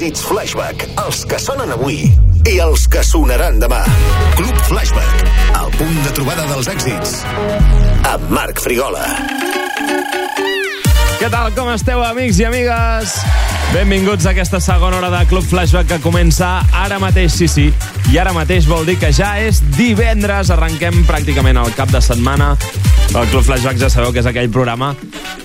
els Flashback, els que sonen avui i els que sonaran demà. Club Flashback, el punt de trobada dels èxits. Amb Marc Frigola. Què tal, com esteu, amics i amigues? Benvinguts a aquesta segona hora de Club Flashback que comença ara mateix, sí, sí. I ara mateix vol dir que ja és divendres, arrenquem pràcticament el cap de setmana. El Club Flashback ja sabeu que és aquell programa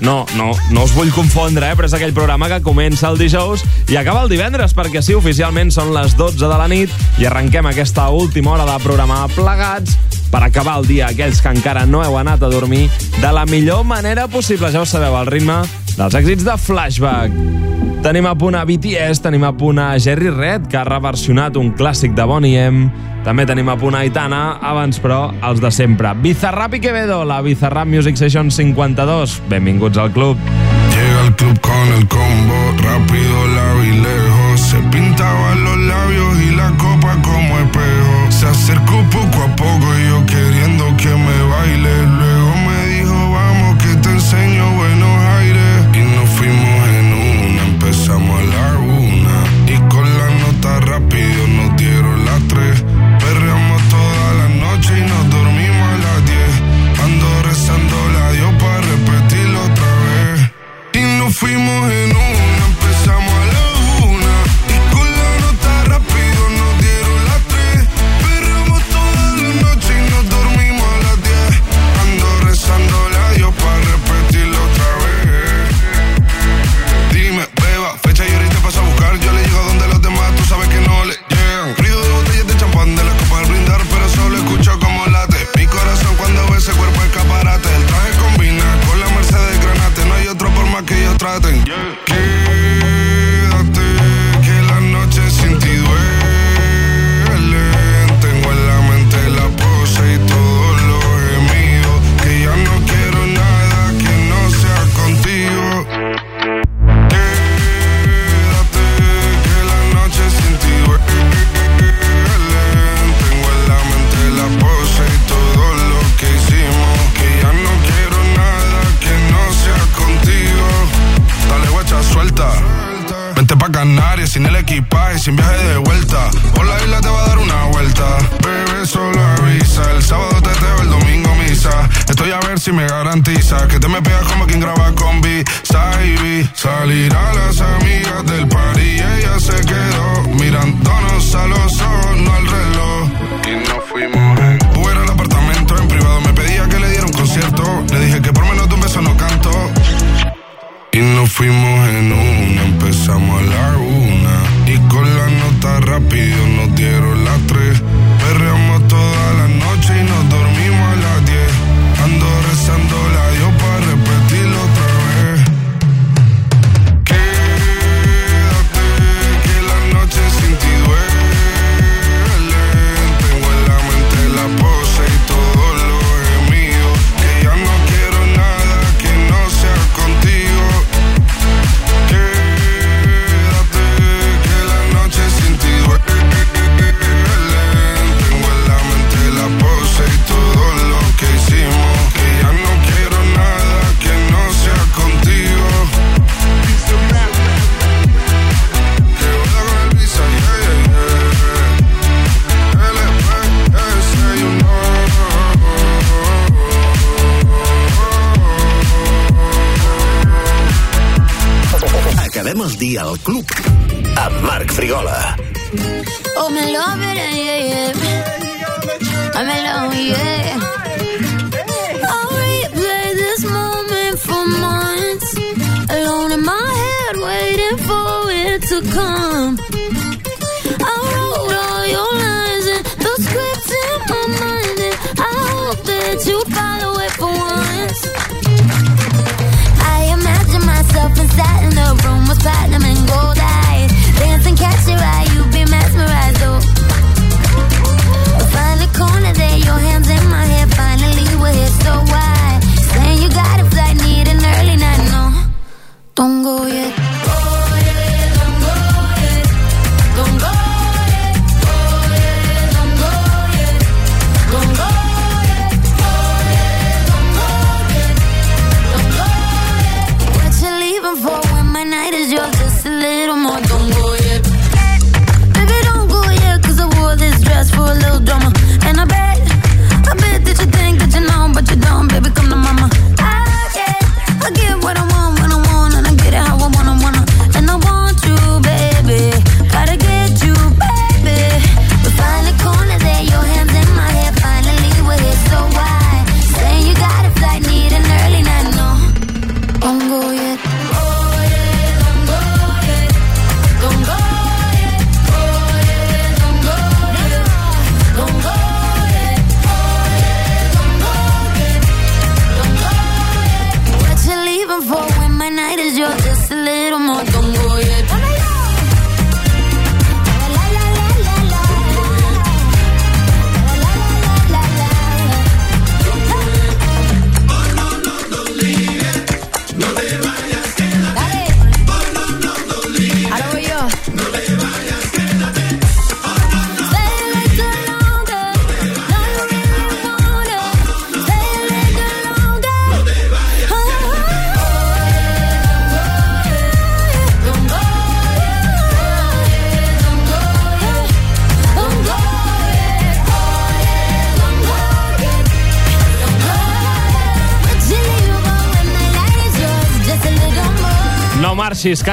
no, no, no us vull confondre, eh? però és aquell programa que comença el dijous i acaba el divendres, perquè sí, oficialment són les 12 de la nit i arrenquem aquesta última hora de programar plegats per acabar el dia aquells que encara no heu anat a dormir de la millor manera possible. Ja ho sabeu, el ritme dels èxits de Flashback. Tenim a punt a BTS, tenim a punt a Jerry Red, que ha reversionat un clàssic de Bonnie M. També tenim a punt a Aitana, abans però, els de sempre. Bizarrap i Quevedo, la Bizarrap Music Session 52. Benvinguts al club. Llega el club con el combo, rápido la vileo.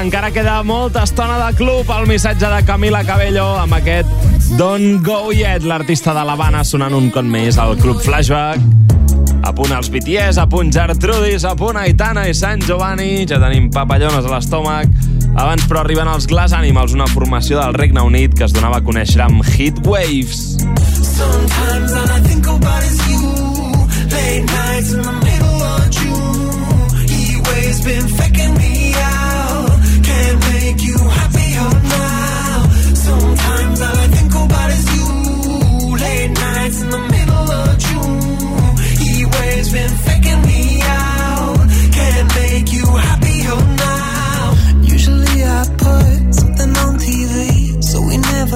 encara queda molta estona de club al missatge de Camila Cabello amb aquest Don't Go Yet, l'artista de l'Havana sonant un cop més al Club Flashback. A punt els BTS, a punt Gertrudis, a punt Aitana i Sant Giovanni. Ja tenim papallones a l'estómac. Abans, però, arriben els Glass Animals, una formació del Regne Unit que es donava a conèixer amb Heat Waves. Sometimes all I think about is you Late nights in the middle of June Heat waves been faking me out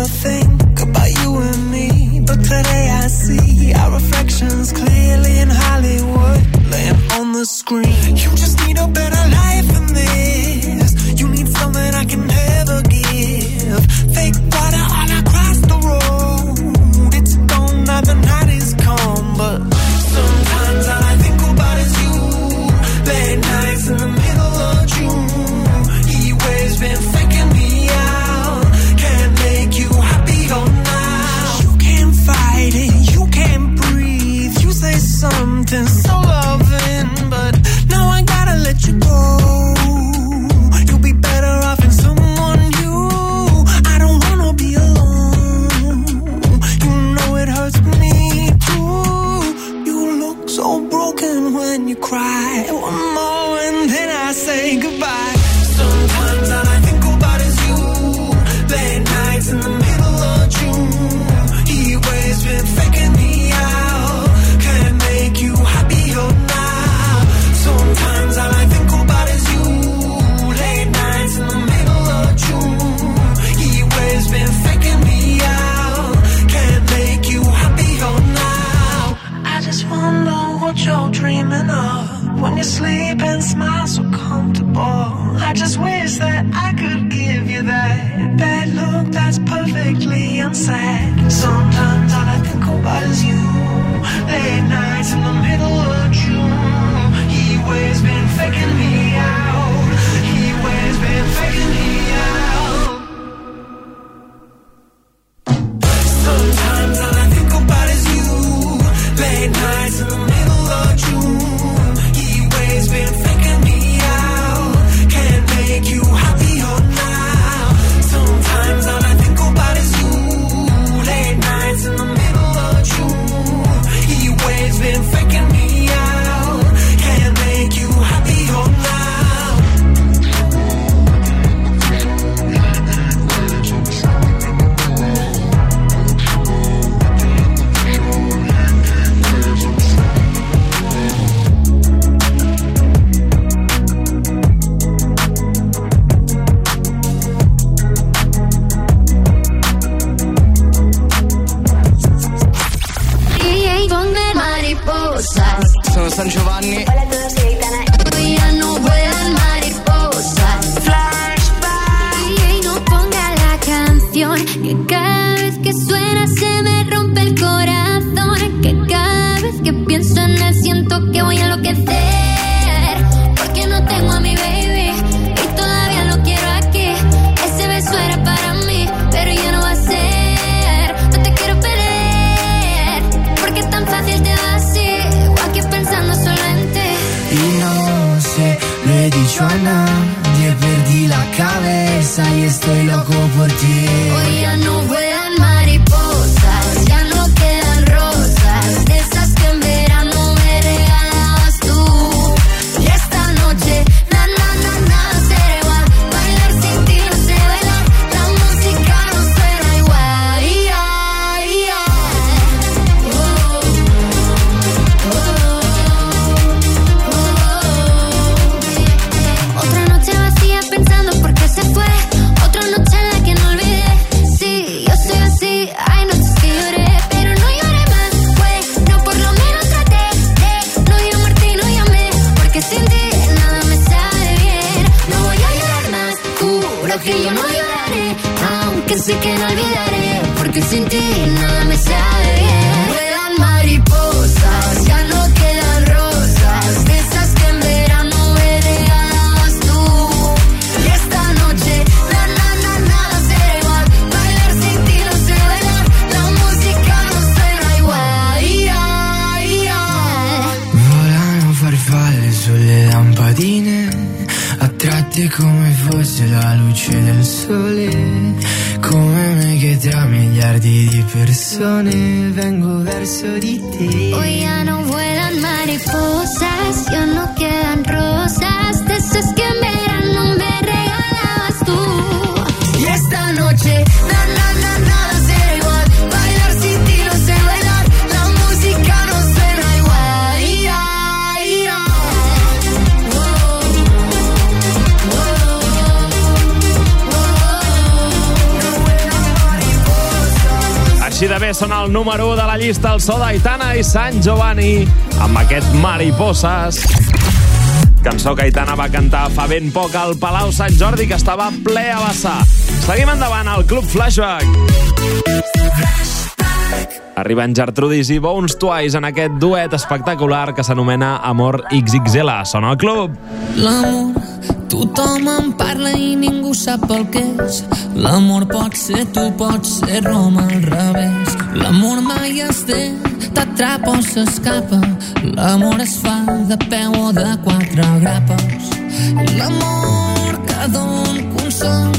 nothing. gana Gli è perdi la cabeza y estoy loco por ti. Hoy ya no voy i San Giovanni amb aquest Mariposas cançó que Aitana va cantar fa ben poc al Palau Sant Jordi, que estava ple a vessar. Seguim endavant al Club Flashback. Arriben Gertrudis i Bones Twice en aquest duet espectacular que s'anomena Amor XXL. Sona el club. L'amor, tothom en parla i ningú sap el que és. L'amor pot ser tu, pot ser Roma al revés. L'amor mai es té t'atrapa o s'escapa. L'amor es fa de peu o de quatre grapes. L'amor que d'un consol,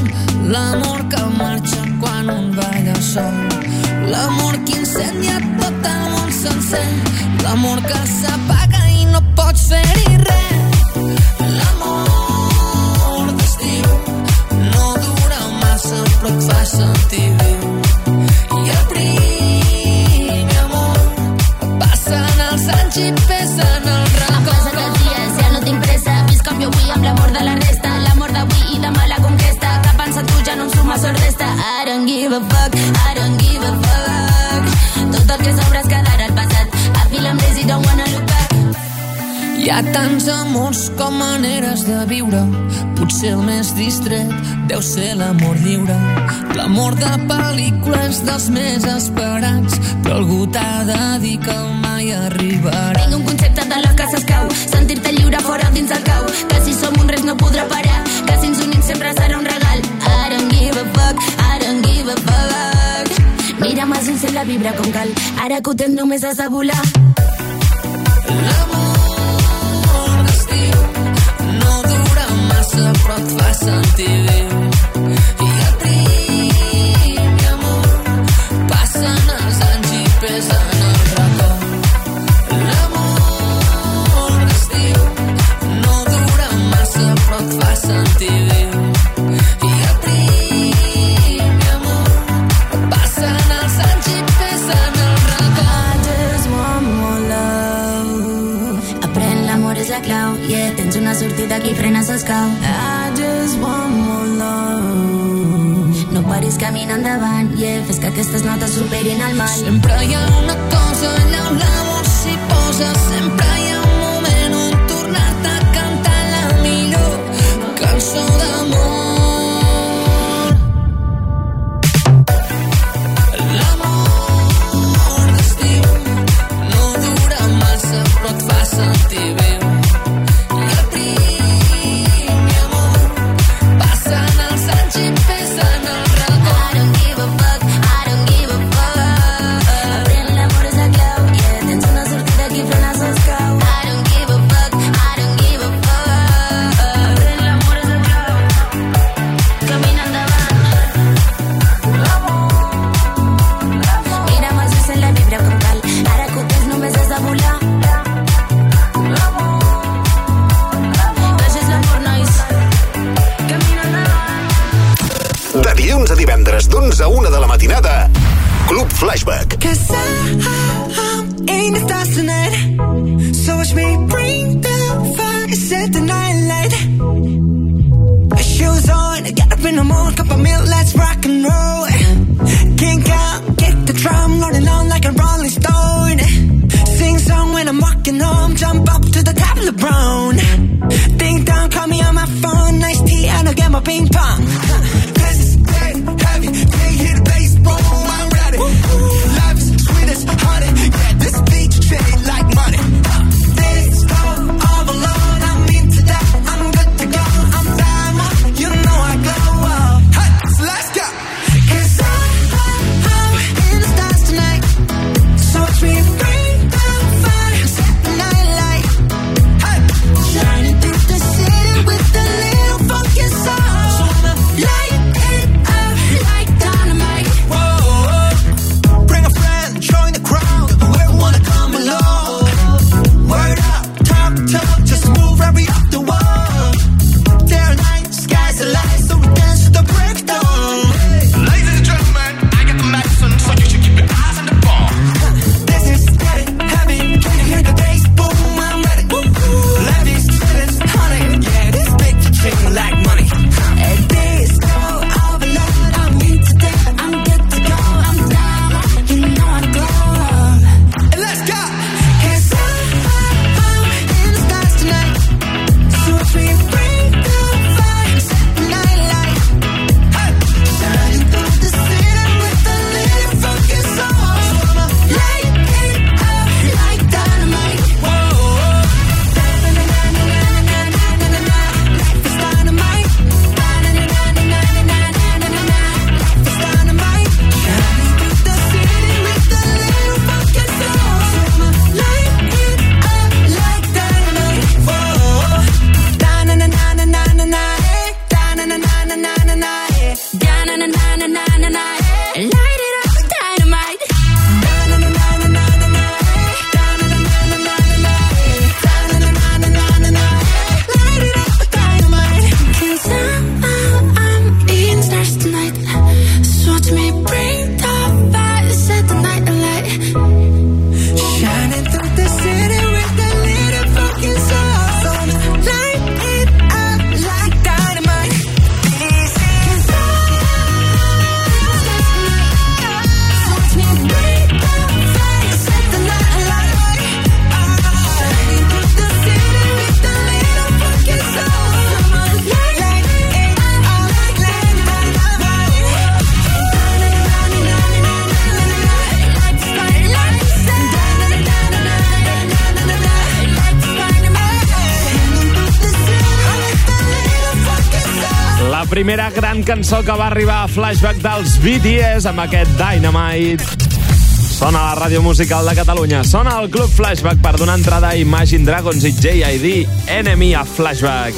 l'amor que marxa quan un balla sol. L'amor que incendia tot el món sencer, l'amor que s'apaga i no pots fer-hi res. give a fuck, I don't give a fuck. Tot el que sobra es quedarà al passat. I feel I'm lazy, don't wanna look back. Hi ha tants amors com maneres de viure. Potser el més distret deu ser l'amor lliure. L'amor de pel·lícules dels més esperats, però algú t'ha de dir que mai arribarà. Tinc un concepte de la que s'escau, sentir-te lliure fora dins el cau, que si som un res no podrà parar, que si ens unim sempre serà un regal. I don't give a fuck, mà sense la vibra com cal. Ara que ho tens només has de volar. L'amor d'estiu no dura massa però et fa sentir bé. Cançó que va arribar a Flashback dels BTS amb aquest Dynamite. Sona la ràdio musical de Catalunya. Sona el Club Flashback per donar entrada a Imagine Dragons i JID Enemy a Flashback.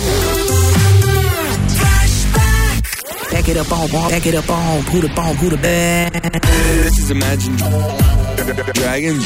Back it up on, back it up on, who the bomb, who the bad. This is Imagine Dragons.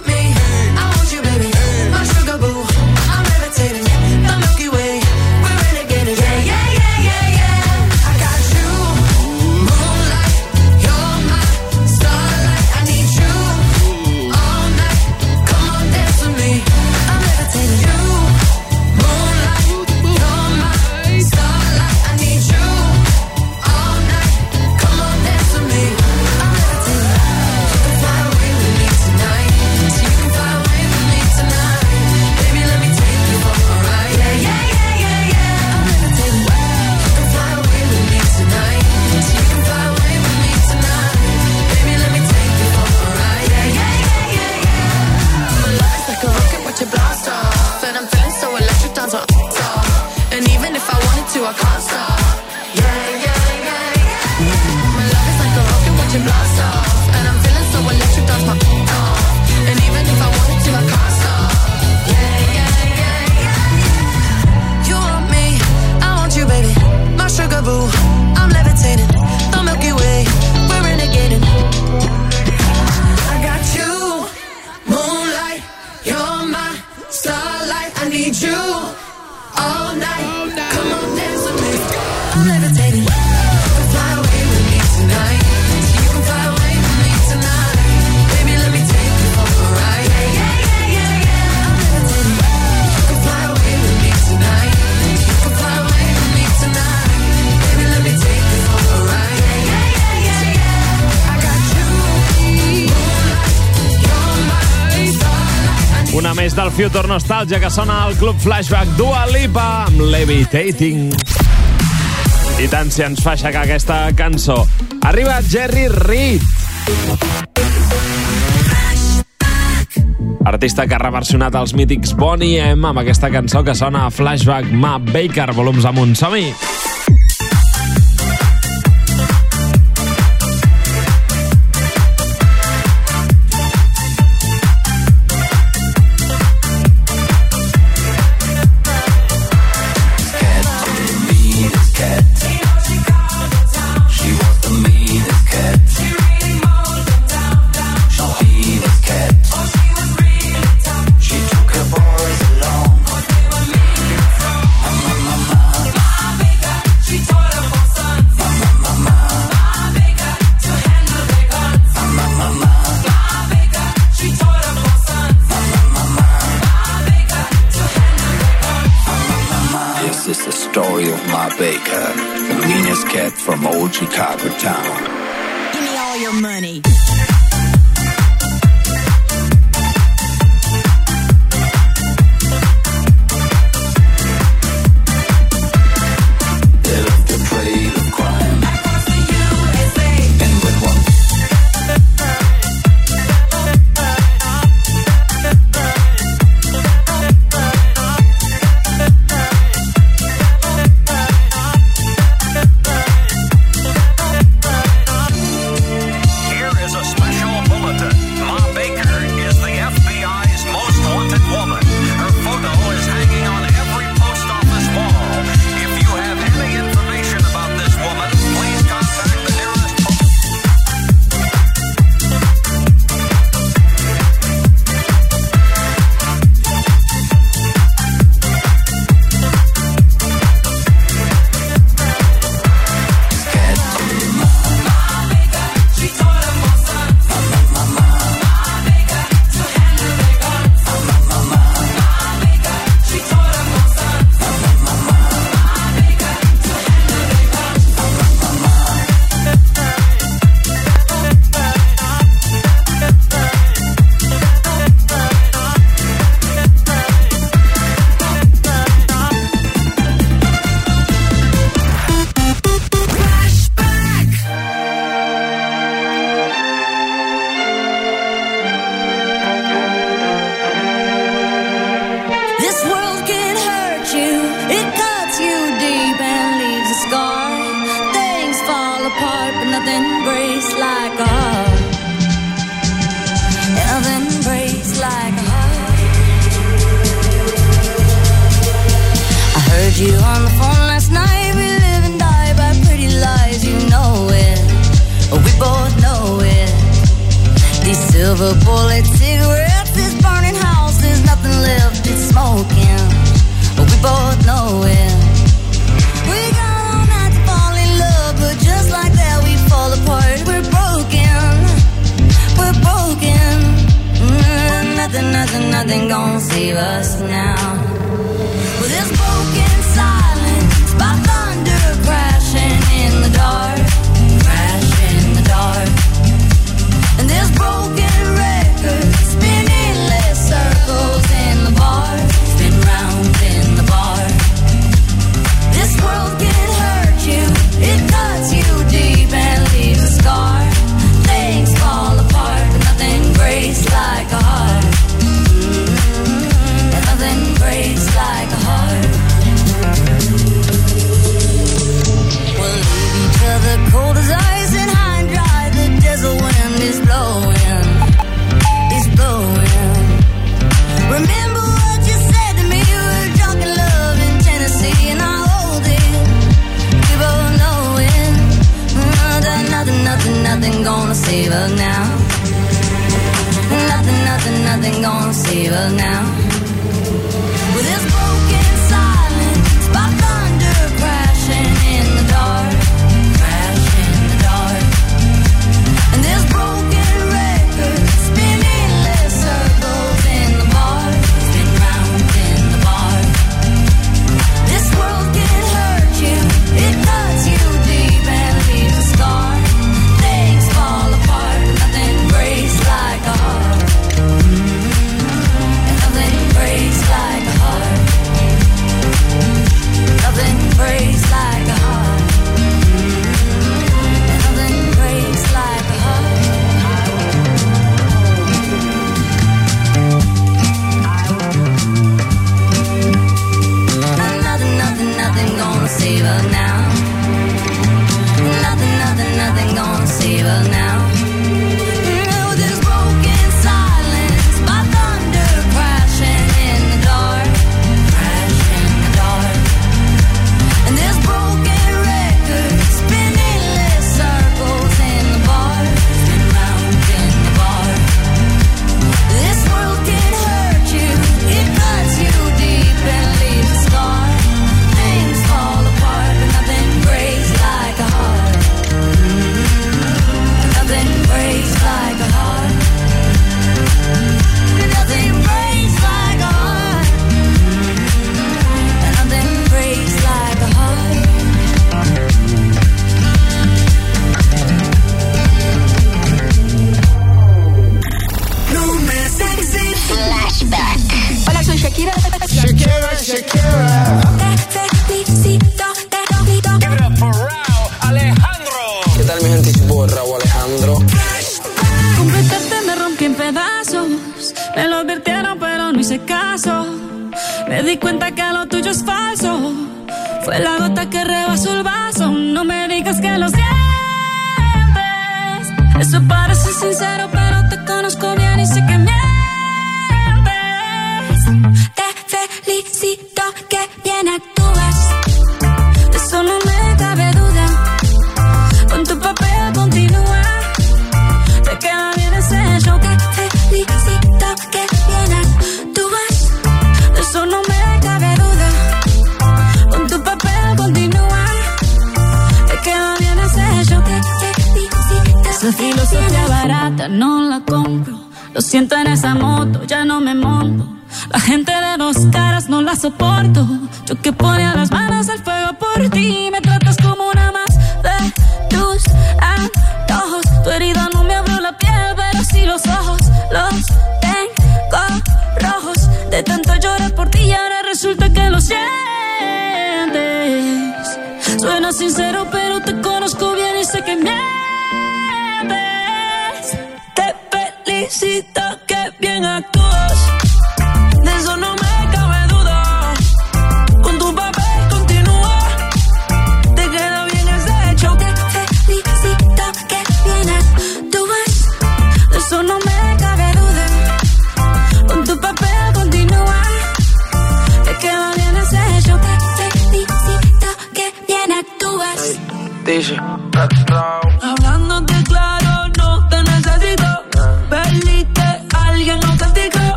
Futur Nostalgia que sona al Club Flashback Dua Lipa amb Levitating. I tant si ens fa aixecar aquesta cançó. Arriba Jerry Reed. Artista que ha reversionat els mítics Bonnie M amb aquesta cançó que sona a Flashback Map Baker, volums amunt. Som-hi! Flashback.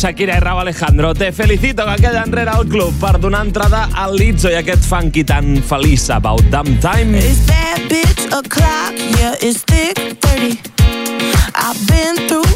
Shakira i Rau Alejandro. Te felicito que queda enrere el club per donar entrada al Lizzo i aquest funky tan feliç about damn time. Is that bitch o'clock? Yeah, it's thick 30. I've been through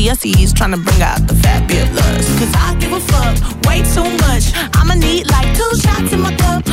GCSEs trying to bring out the fabulous. Cause I give a fuck way too much. I'ma need like two shots in my cup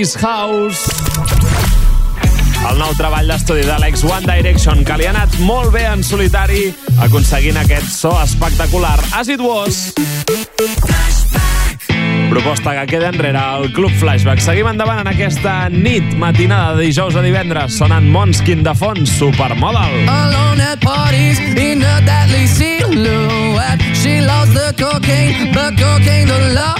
Space House. El nou treball d'estudi d'Alex One Direction, que li ha anat molt bé en solitari, aconseguint aquest so espectacular. As it was. Proposta que queda enrere al Club Flashback. Seguim endavant en aquesta nit matinada de dijous a divendres, sonant Monskin de fons, Supermodel. Alone at parties, in a deadly silhouette. She loves the cocaine, but cocaine don't love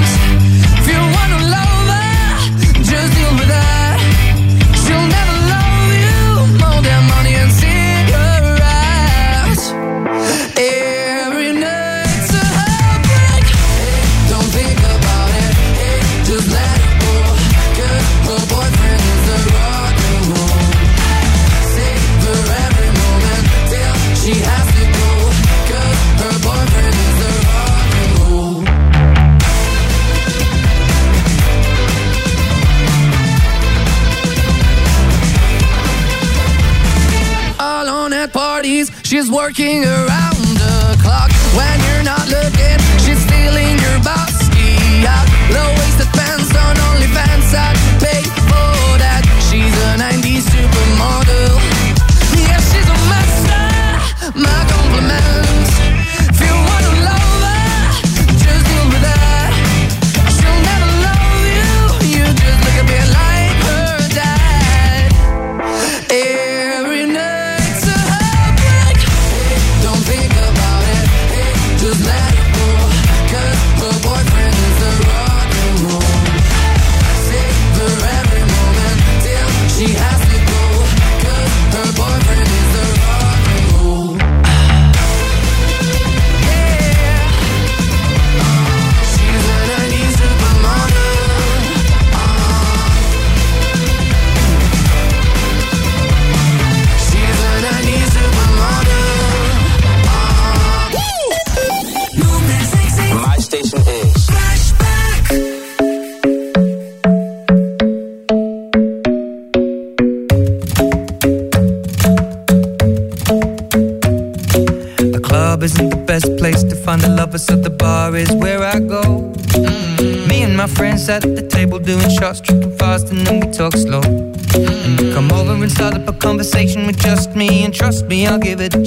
working around I'll give it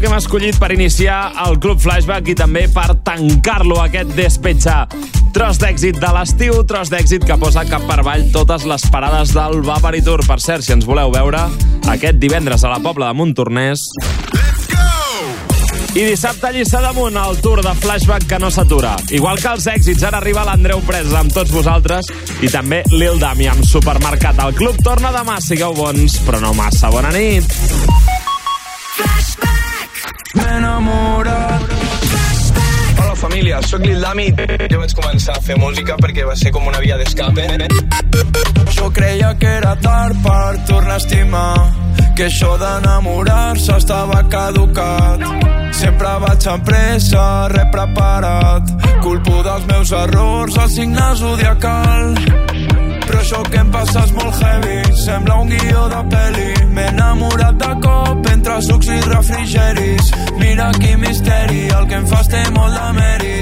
que hem escollit per iniciar el Club Flashback i també per tancar-lo, aquest despetxa. Tros d'èxit de l'estiu, tros d'èxit que posa cap per avall totes les parades del Vapari Tour. Per cert, si ens voleu veure, aquest divendres a la Pobla de Montornès... I dissabte a Lliçà d'Amunt, el tour de flashback que no s'atura. Igual que els èxits, ara arriba l'Andreu Presa amb tots vosaltres i també Lil Dami amb Supermercat. El club torna demà, sigueu bons, però no massa. Bona nit. Sóc Lil Dami. Jo vaig començar a fer música perquè va ser com una via d'escape. Jo creia que era tard per tornar a estimar que això d'enamorar-se estava caducat. Sempre vaig amb pressa, re preparat culpo dels meus errors el signe zodiacal. Però això que em passa és molt heavy sembla un guió de peli m'he enamorat de cop entre sucs i refrigeris. Mira quin misteri el que em fas té molt de mèrit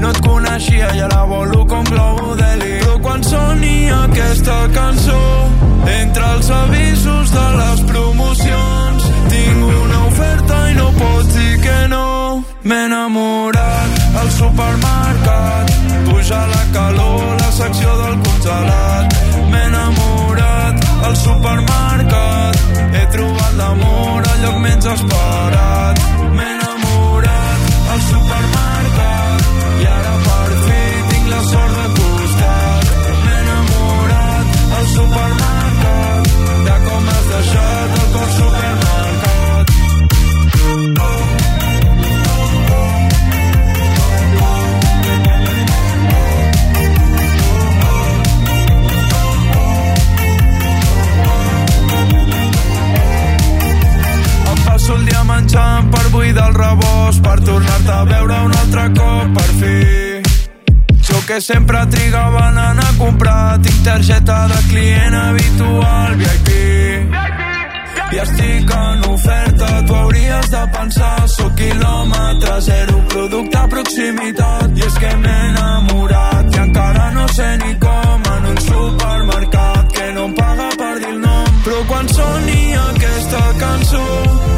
no et coneixia i ara volo com globo d'heli però quan soni aquesta cançó entre els avisos de les promocions tinc una oferta i no pots dir que no. M'he enamorat al supermercat puja la calor la secció del congelat. M'he enamorat al supermercat he trobat l'amor al lloc menys esperat menjant per buidar el rebost per tornar-te a veure un altre cop per fi. Jo que sempre trigava a anar a comprar tinc targeta de client habitual VIP i estic en oferta tu hauries de pensar sóc quilòmetre zero producte proximitat. I és que m'he enamorat i encara no sé ni com en un supermercat que no em paga per dir el nom. Però quan soni aquesta cançó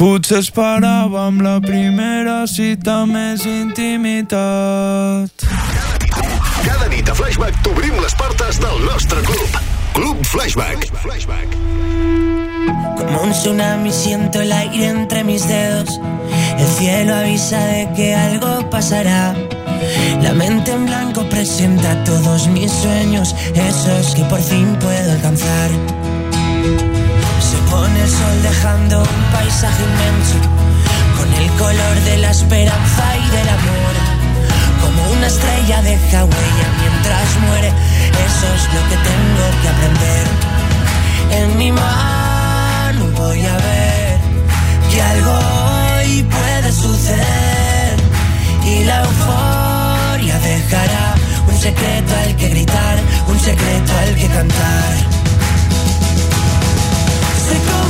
Potser esperàvem la primera cita més intimitat. Cada nit a Flashback t'obrim les portes del nostre club. Club Flashback. Flashback. Como un tsunami siento el aire entre mis dedos. El cielo avisa de que algo pasará. La mente en blanco presenta todos mis sueños, esos que por fin puedo alcanzar. Con el sol dejando un paisaje inmenso, con el color de la esperanza y del amor. Como una estrella deja huella mientras muere, eso es lo que tengo que aprender. En mi mano voy a ver que algo hoy puede suceder y la euforia dejará un secreto al que gritar, un secreto al que cantar. Mexico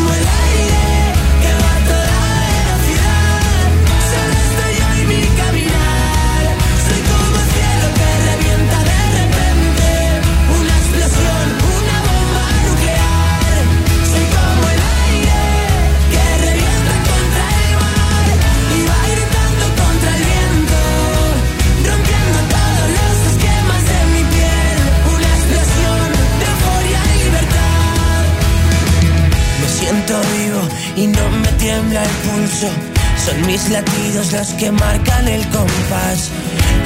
y no me tiembla el pulso. Son mis latidos los que marcan el compás.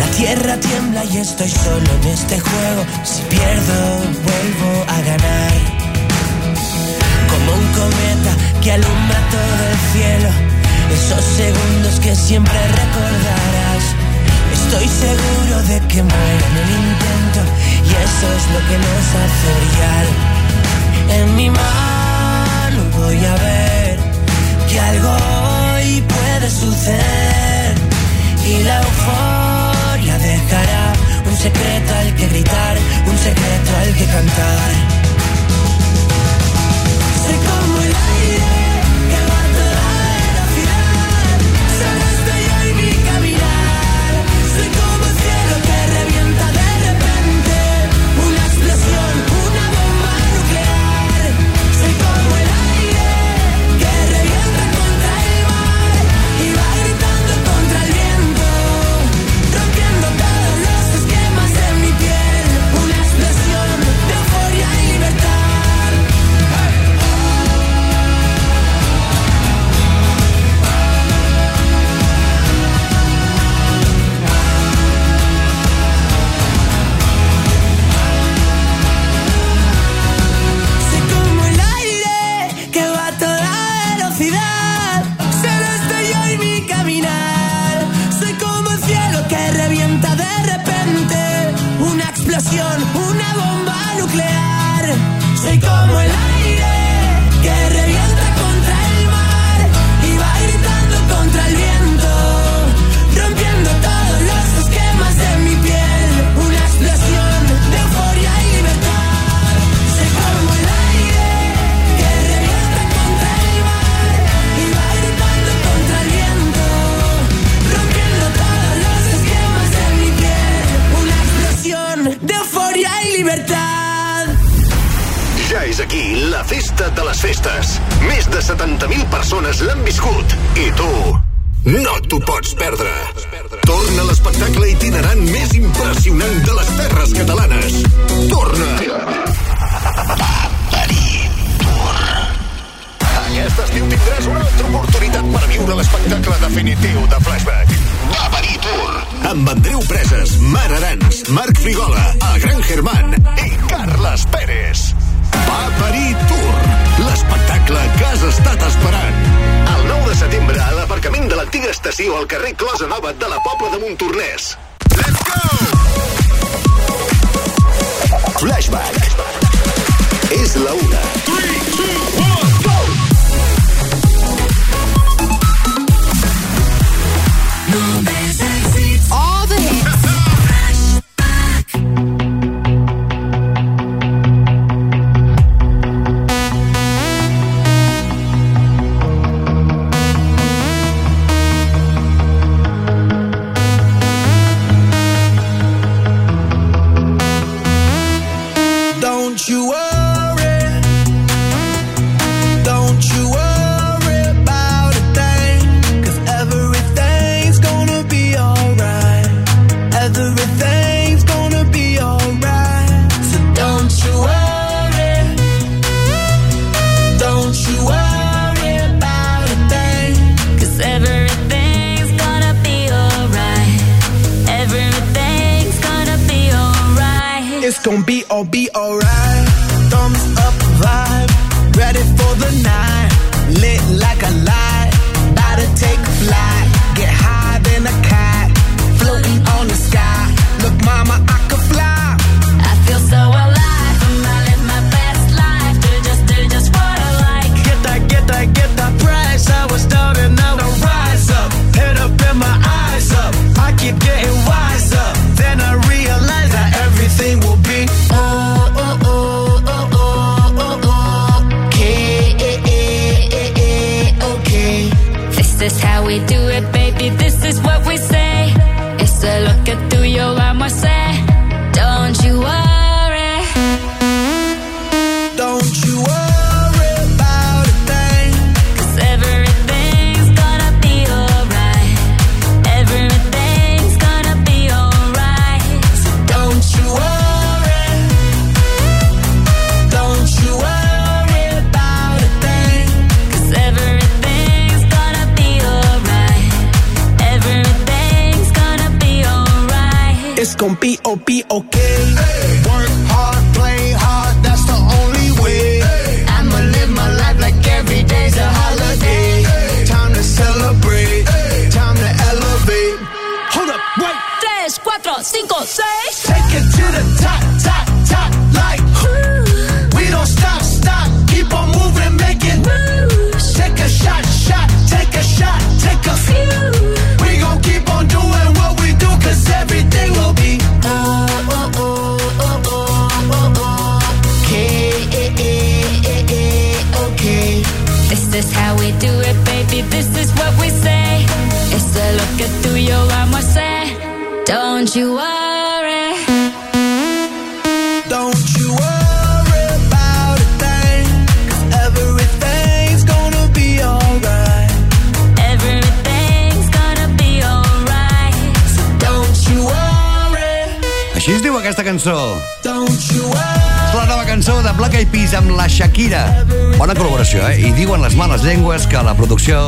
La tierra tiembla y estoy solo en este juego. Si pierdo, vuelvo a ganar. Como un cometa que alumbra todo el cielo. Esos segundos que siempre recordarás. Estoy seguro de que muero en el intento. Y eso es lo que nos hace brillar. En mi mano voy a ver que algo hoy puede suceder y la euforia dejará un secreto al que gritar, un secreto al que cantar. Soy como el aire.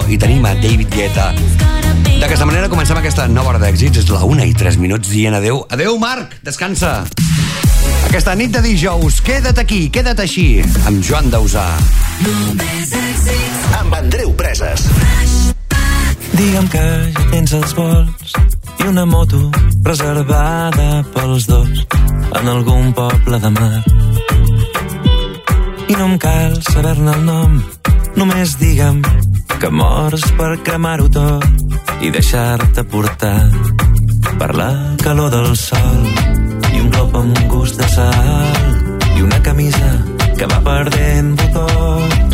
i tenim a David Guetta. D'aquesta manera comencem aquesta nova hora d'èxits. És la 1 i 3 minuts dient adeu. Adeu, Marc! Descansa! Aquesta nit de dijous, queda't aquí, queda't així, amb Joan Dausà. Amb Andreu Preses. Digue'm que ja tens els vols i una moto reservada pels dos en algun poble de mar. I no em cal saber-ne el nom, només digue'm que mors per cremar-ho tot i deixar-te portar per la calor del sol i un glop amb gust de sal i una camisa que va perdent botons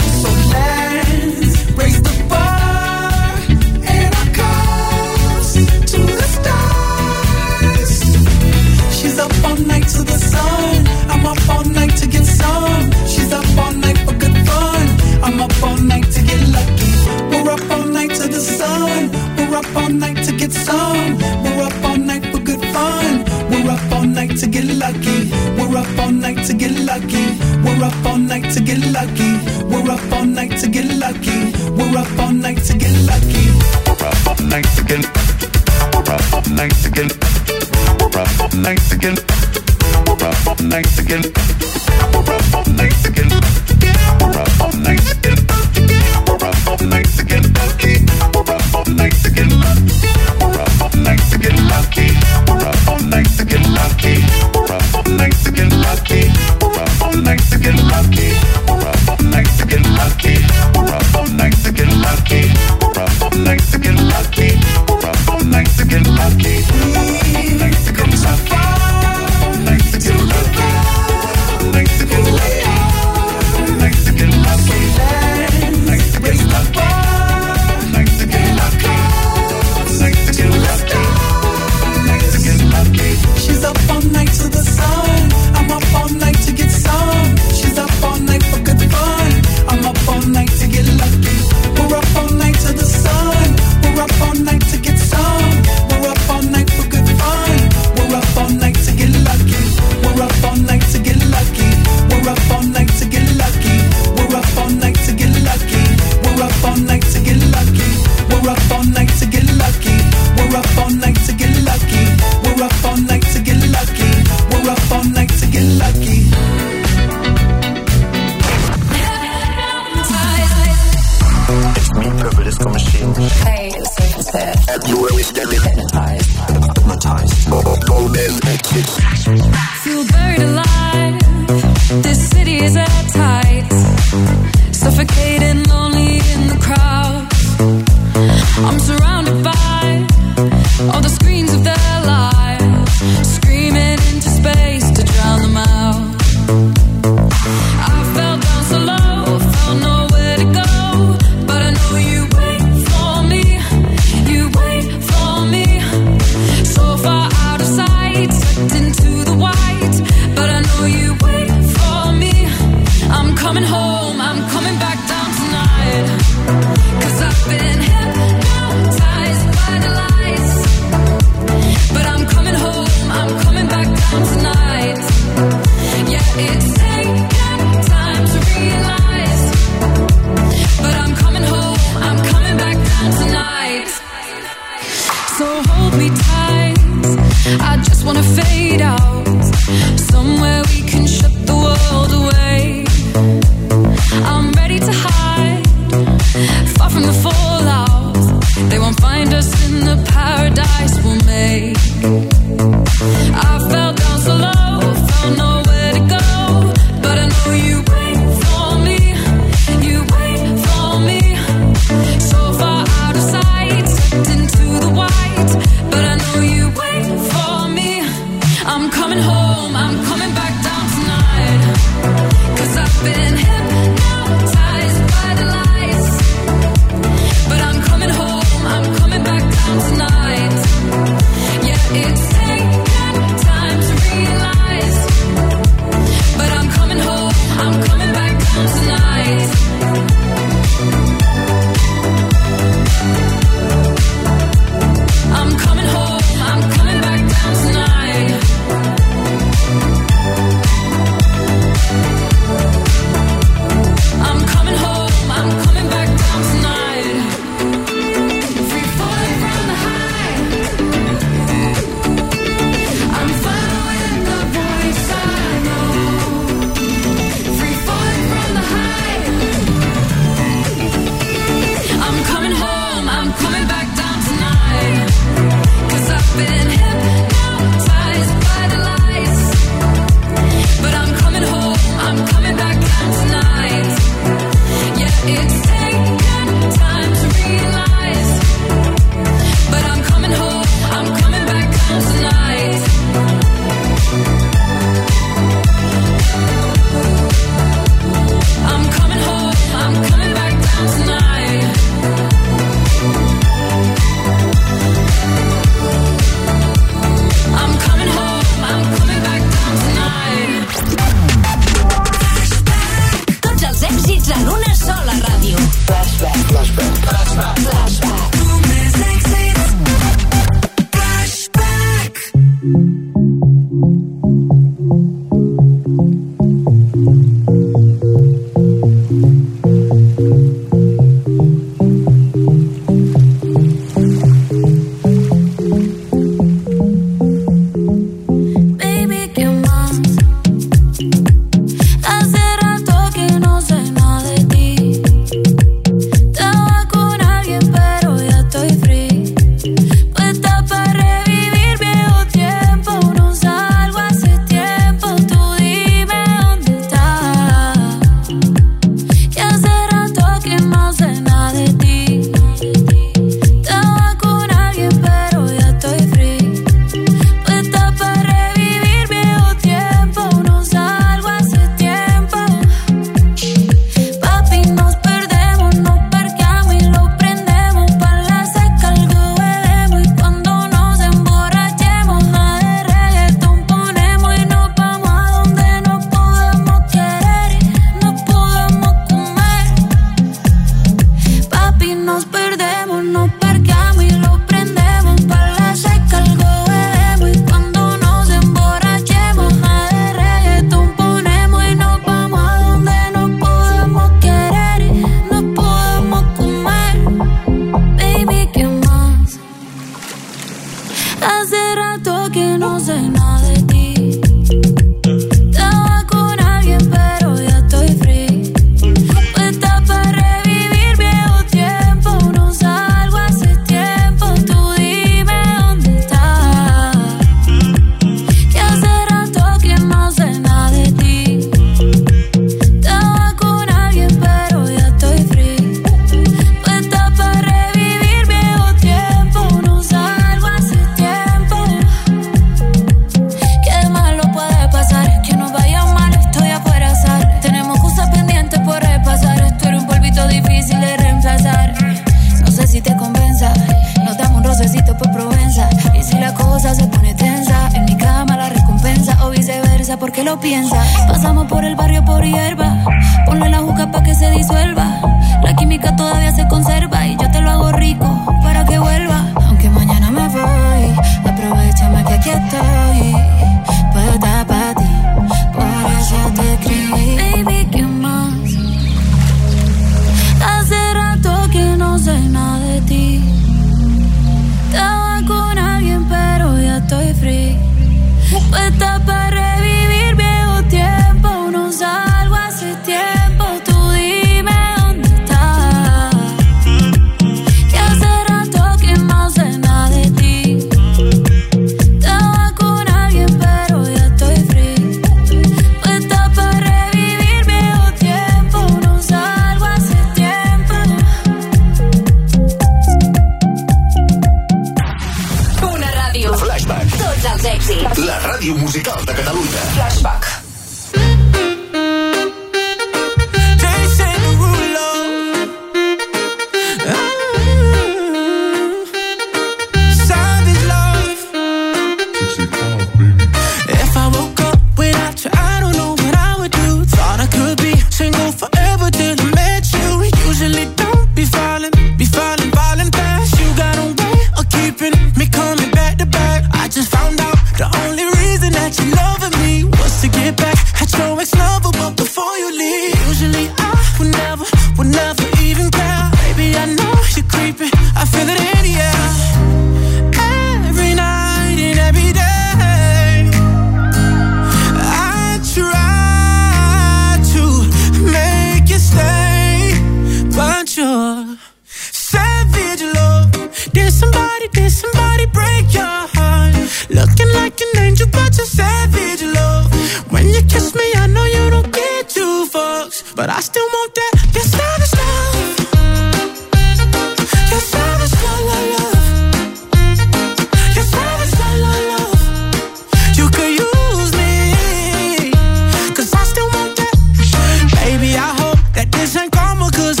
cause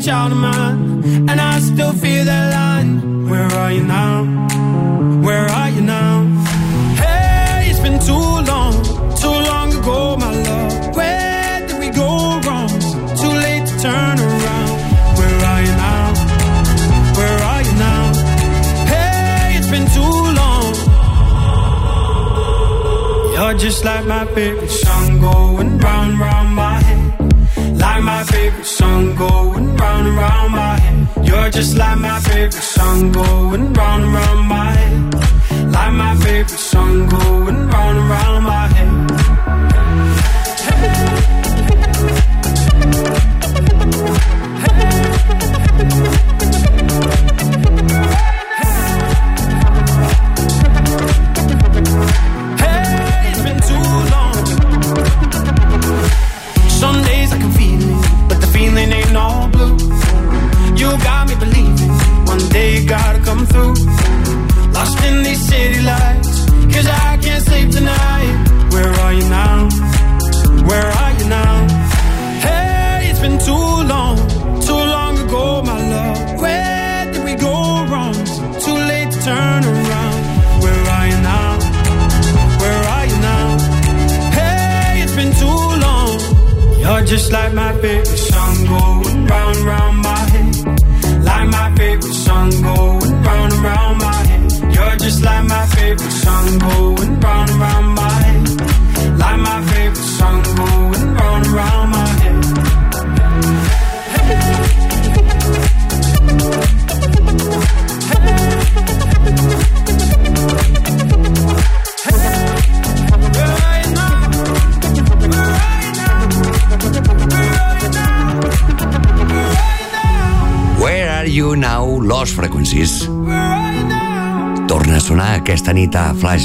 child of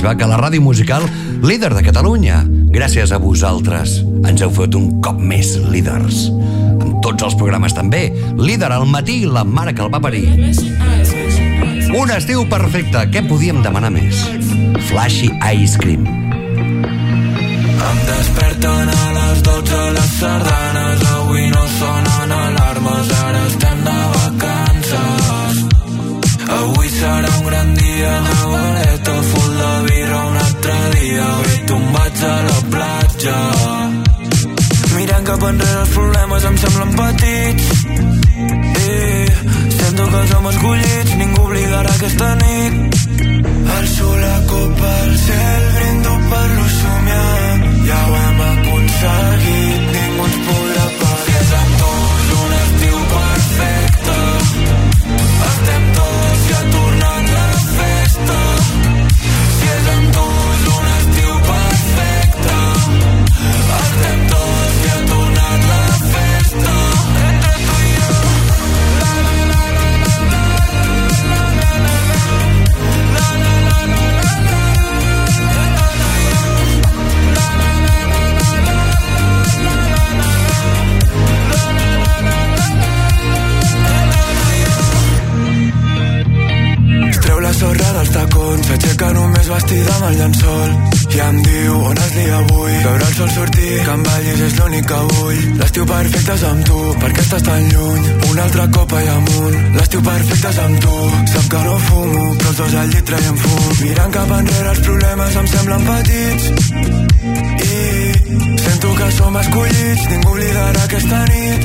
a Flashback a la ràdio musical líder de Catalunya. Gràcies a vosaltres ens heu fet un cop més líders. Amb tots els programes també. Líder al matí, la mare que el va parir. Un estiu perfecte. Què podíem demanar més? Flashy Ice Cream. Em desperten a les 12 les sardanes Avui gran dia de vareta Full de birra un altre dia. I tombats a la platja. Mirant cap enrere els problemes em semblen petits. I sento que som escollits Ningú obligarà aquesta nit. Alço la copa al cel, brindo per lo somiat. Ja ho hem aconseguit, ningú ens podrà tacons, s'aixeca només vestida amb el llençol. I em diu, on has dia avui? Veure el sol sortir, que em ballis és l'únic que vull. L'estiu perfecte és amb tu, perquè estàs tan lluny. Una altra copa i amunt, l'estiu perfecte és amb tu. Sap que no fumo, però els dos al llit traiem fum. Mirant cap enrere els problemes em semblen petits. I sento que som escollits, ningú oblidarà aquesta nit.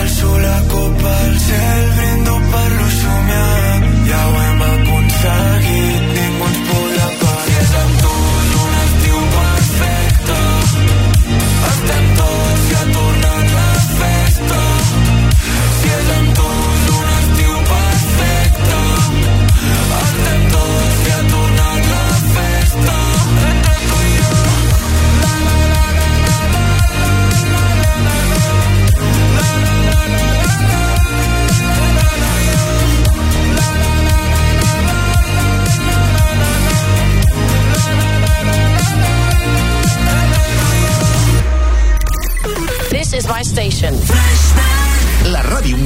Alço la copa al cel, brindo per lo somiat. Ja ho hem aconseguit, ningú ens podrà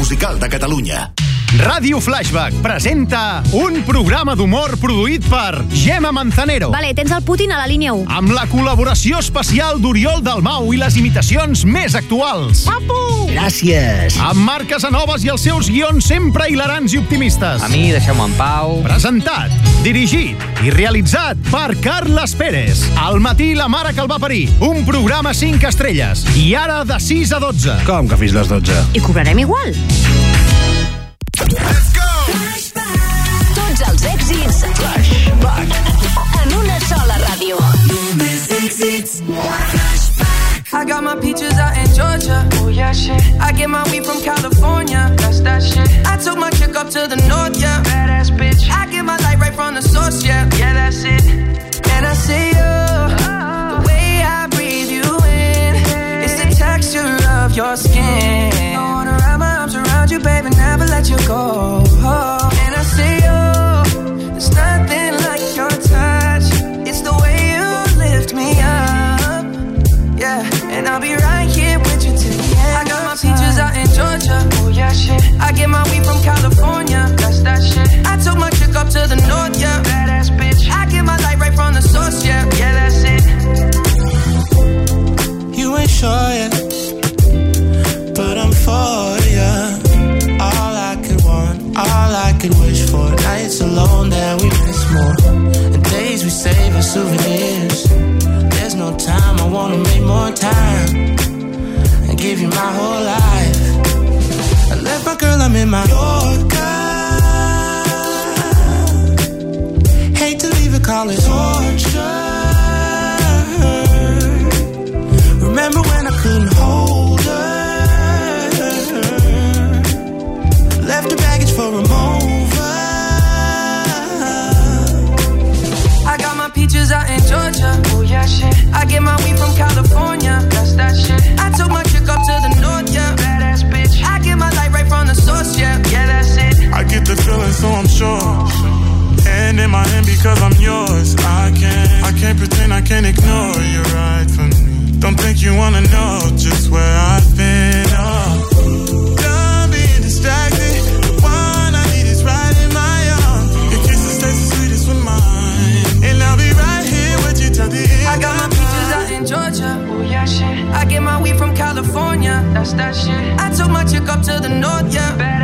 musical de Catalunya. Ràdio Flashback presenta un programa d'humor produït per Gemma Manzanero. Vale, tens el Putin a la línia 1. Amb la col·laboració especial d'Oriol Dalmau i les imitacions més actuals. Papu! Gràcies. Amb Marc Casanovas i els seus guions sempre hilarants i optimistes. A mi, deixeu-me en pau. Presentat, dirigit i realitzat per Carles Pérez. Al matí la mare que el va parir. Un programa 5 estrelles. I ara de 6 a 12. Com que fins les 12? I cobrarem igual. Tots els èxits. Flashback. En una sola ràdio. Només èxits. I got my peaches out in Georgia. Oh yeah, shit. I get my weed from California. That's that shit. I took my chick up to the north, to leave it, call it torture. Remember when I couldn't hold her? Left her baggage for a mover. I got my peaches out in Georgia. Oh yeah, shit. I get my weed from California. That's that shit. I took my chick up to the north, yeah. Badass bitch. I get my light right from the source, yeah. Yeah, that's it. I get the feeling, so I'm sure. Hand in my hand because I'm yours. I can't, I can't pretend I can't ignore you right from me. Don't think you wanna know just where I've been. Oh. Done being distracted. The one I need is right in my arms. Your kisses taste the sweetest with mine, and I'll be right here with you till the end. I got my peaches out in Georgia. Oh yeah, shit. I get my weed from California. That's that shit. I took my chick up to the north, yeah. Badass bitch. I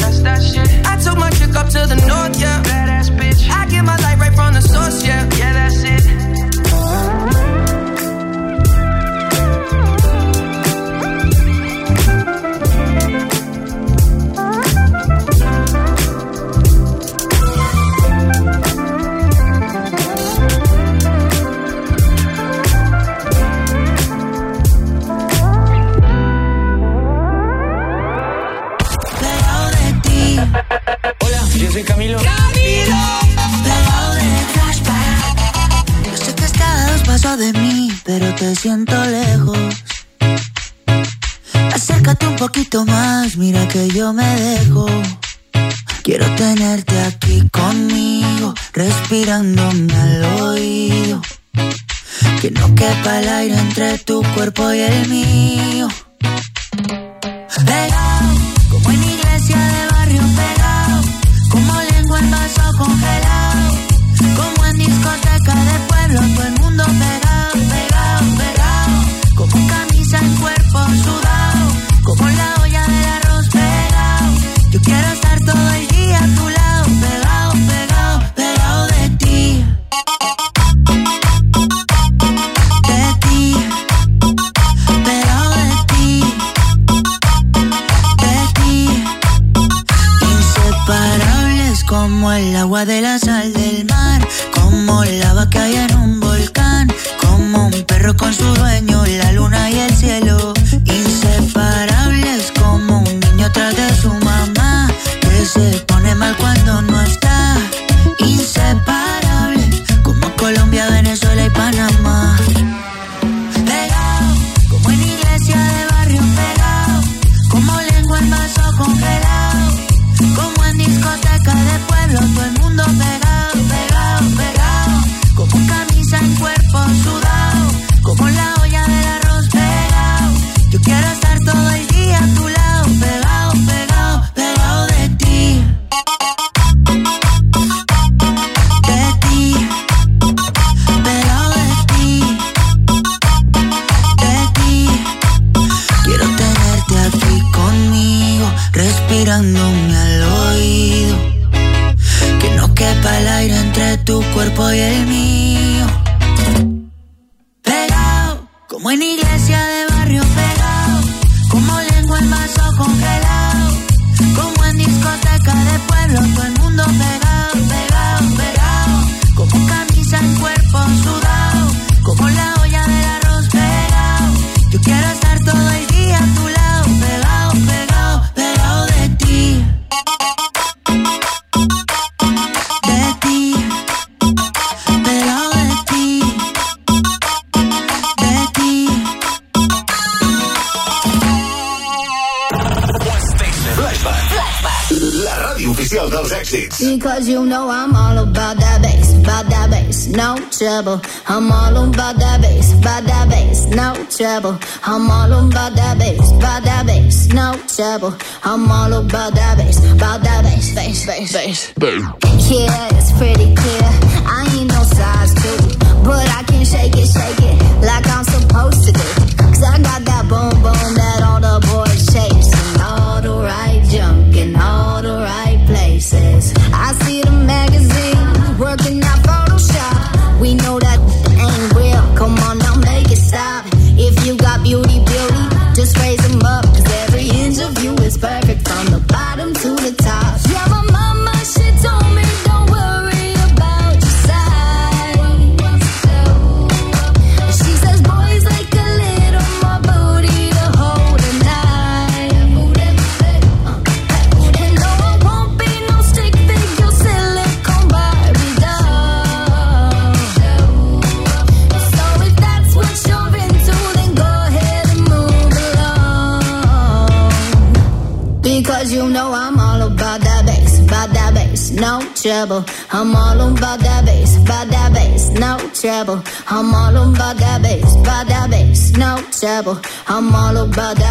That shit. I took my chick up to the north, yeah. Badass bitch. I get my light right from the source, yeah. Yeah, that's it. Camilo. Camilo. Flashback. Yo sé que estás pasos de mí, pero te siento lejos. Acércate un poquito más, mira que yo me dejo. Quiero tenerte aquí conmigo, respirándome al oído. Que no quepa el aire entre tu cuerpo y el mío. Pegado, como en iglesia de barrio como lengua en vaso congelado, como en discoteca de pueblo, de la sal del mar, I'm all on by that bass, by that bass, no trouble. I'm all on by that bass, by that bass, no trouble. I'm all on by that bass, by that bass, bass, bass, bass. Yeah, it's pretty clear about.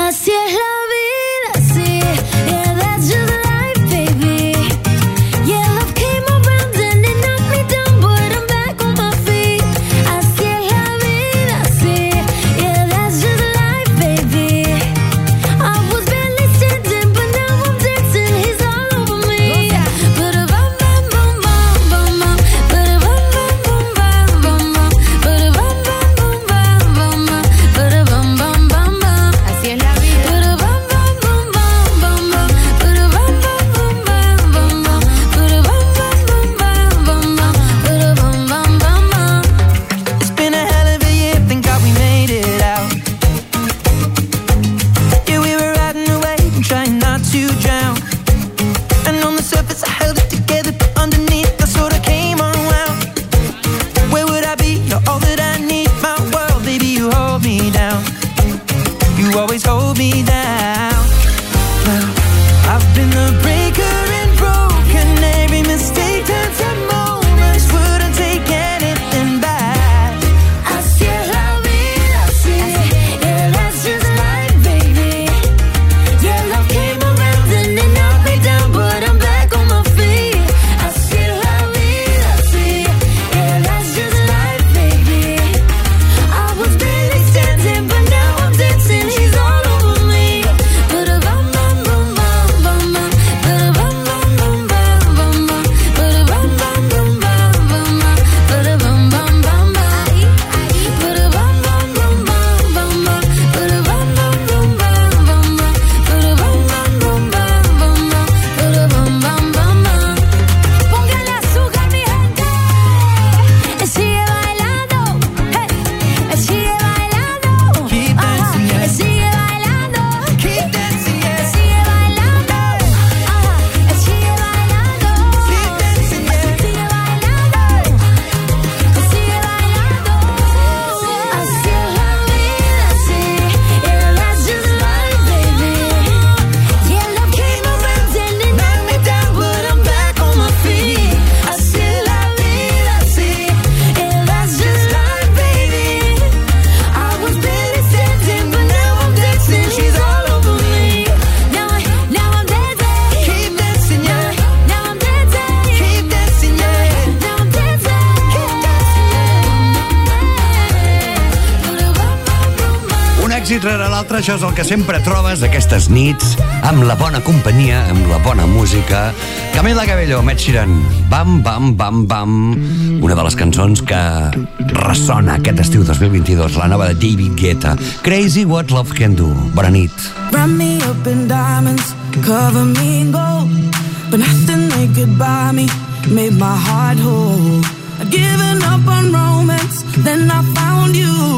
Así es la això és el que sempre trobes aquestes nits, amb la bona companyia, amb la bona música. Camila Cabello, Met Sheeran, Bam Bam Bam Bam, una de les cançons que ressona aquest estiu 2022, la nova de David Guetta, Crazy What Love Can Do. Bona nit. Run me up in diamonds, cover me in gold, but nothing they could buy me made my heart whole. I'd given up on romance, then I found you.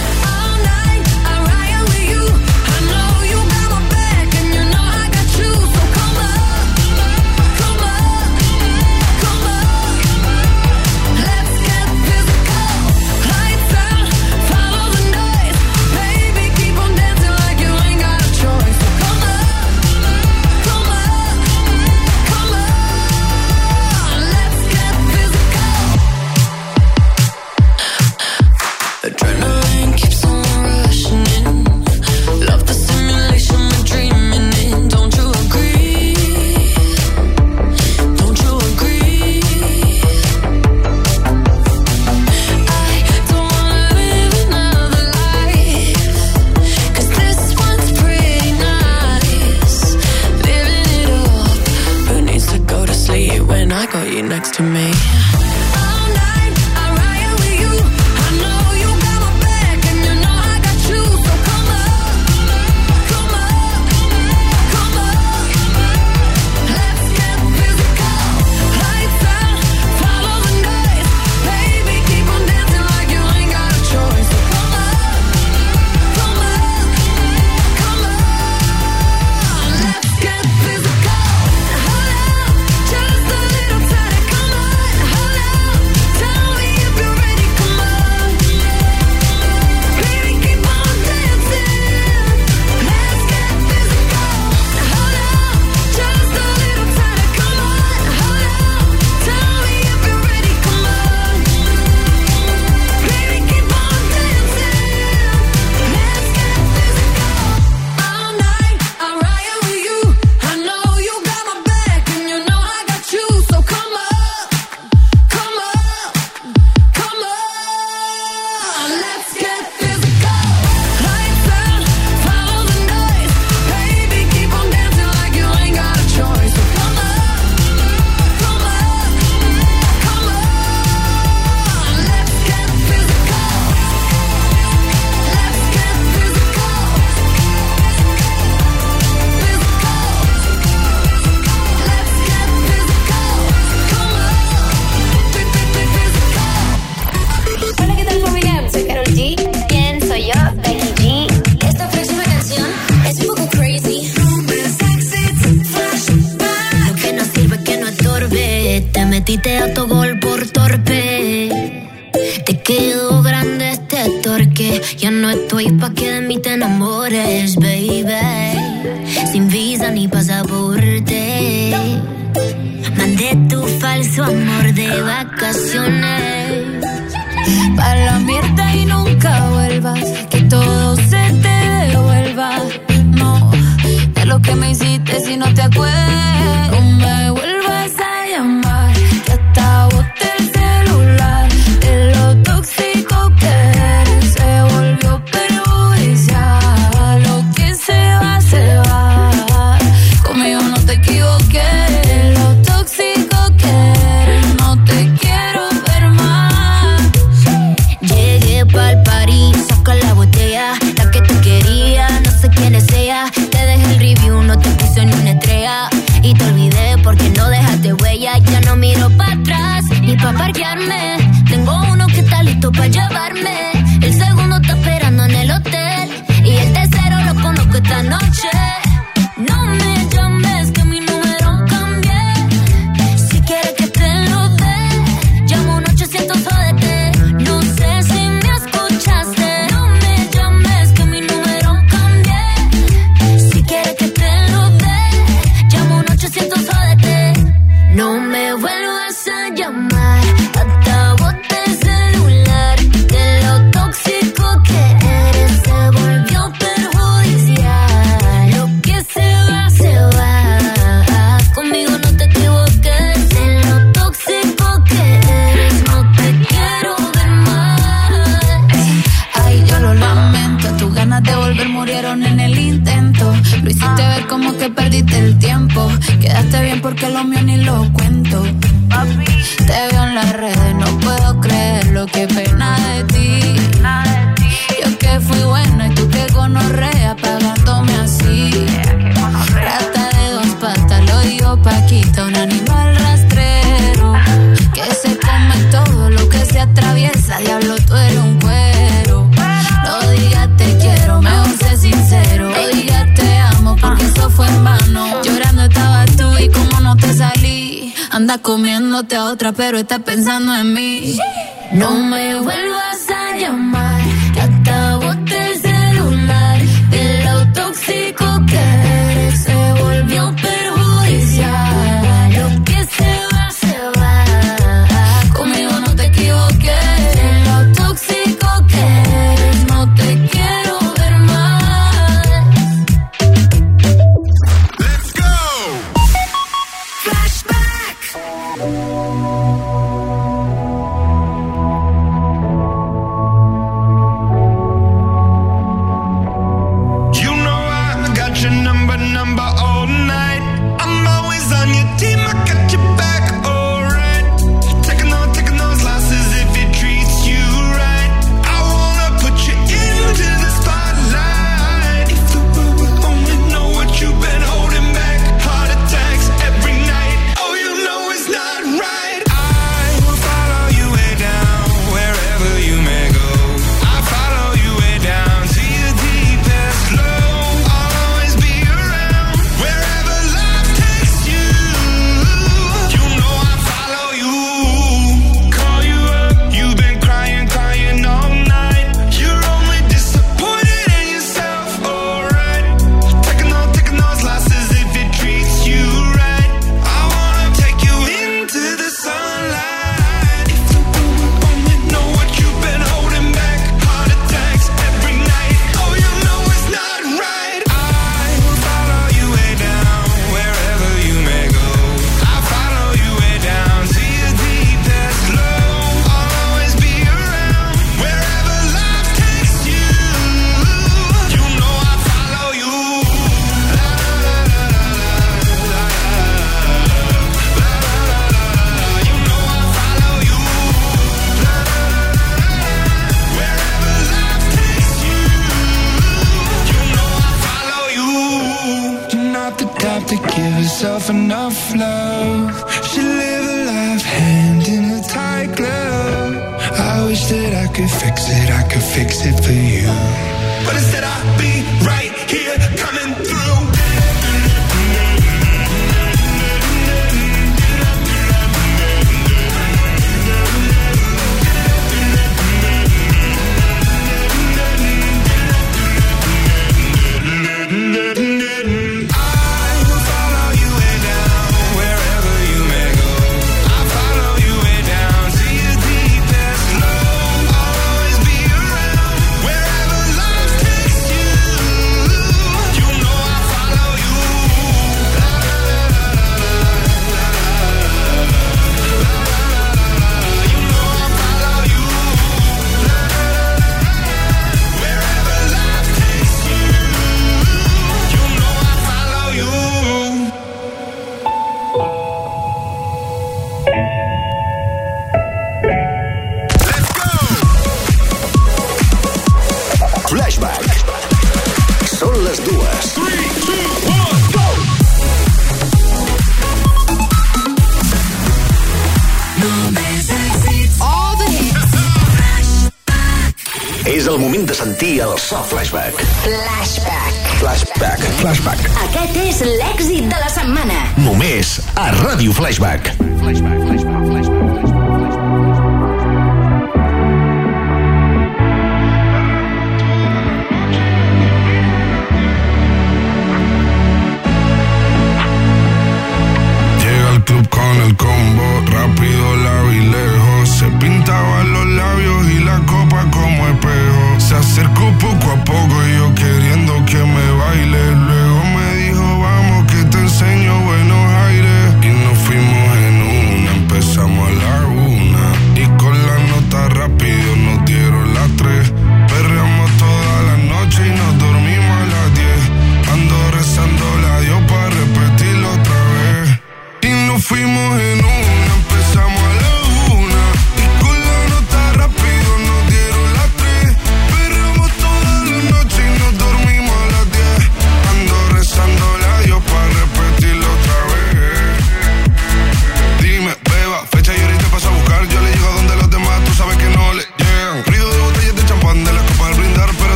got you next to me.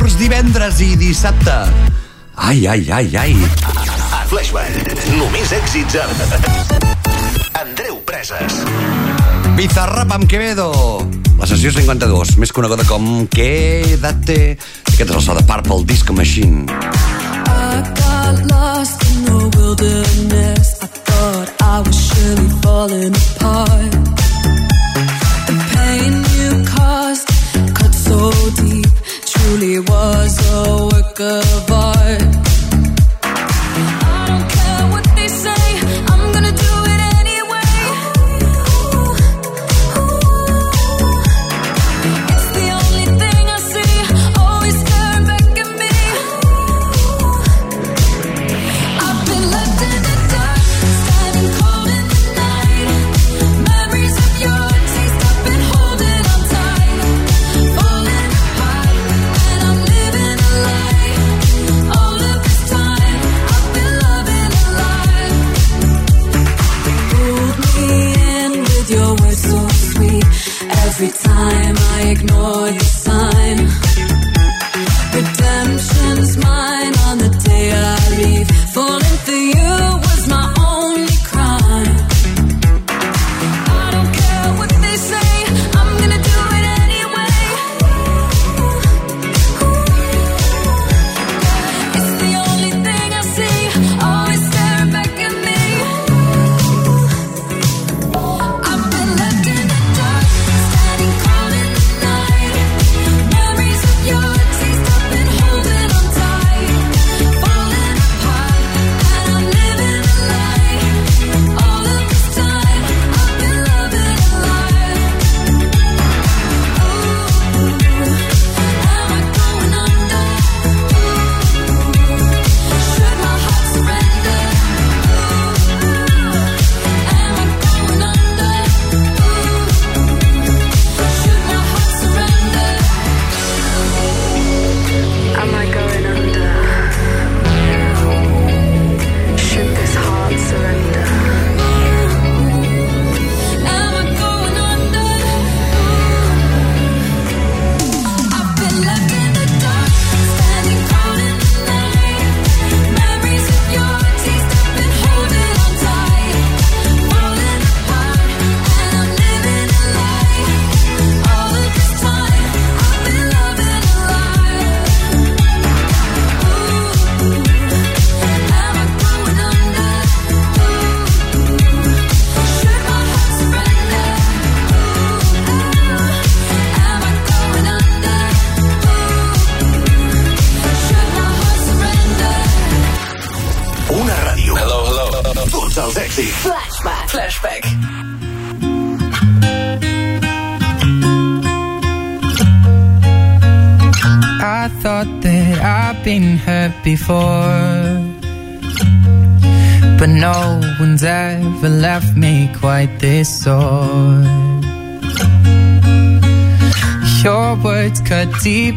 Dilluns, divendres i dissabte. Ai, ai, ai, ai. A Flashback, només èxits amb Andreu Preses. Bizarrap amb Quevedo. La sessió 52, més coneguda com Quédate. Aquest és el so de Purple Disco Machine. I got lost in the wilderness I thought I was surely falling apart a work of art. ignores.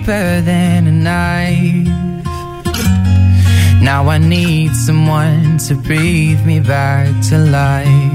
deeper than a knife. Now I need someone to breathe me back to life.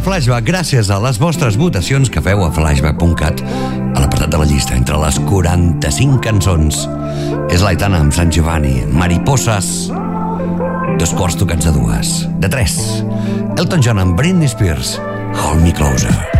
Flashback gràcies a les vostres votacions que feu a flashback.cat a l'apartat de la llista entre les 45 cançons. És l'Aitana amb Sant Giovanni, Mariposas, dos quarts tocats de dues, de tres, Elton John amb Britney Spears, Hold Me Closer.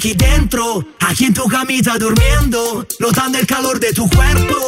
aquí dentro, aquí en tu camita durmiendo, notando el calor de tu cuerpo.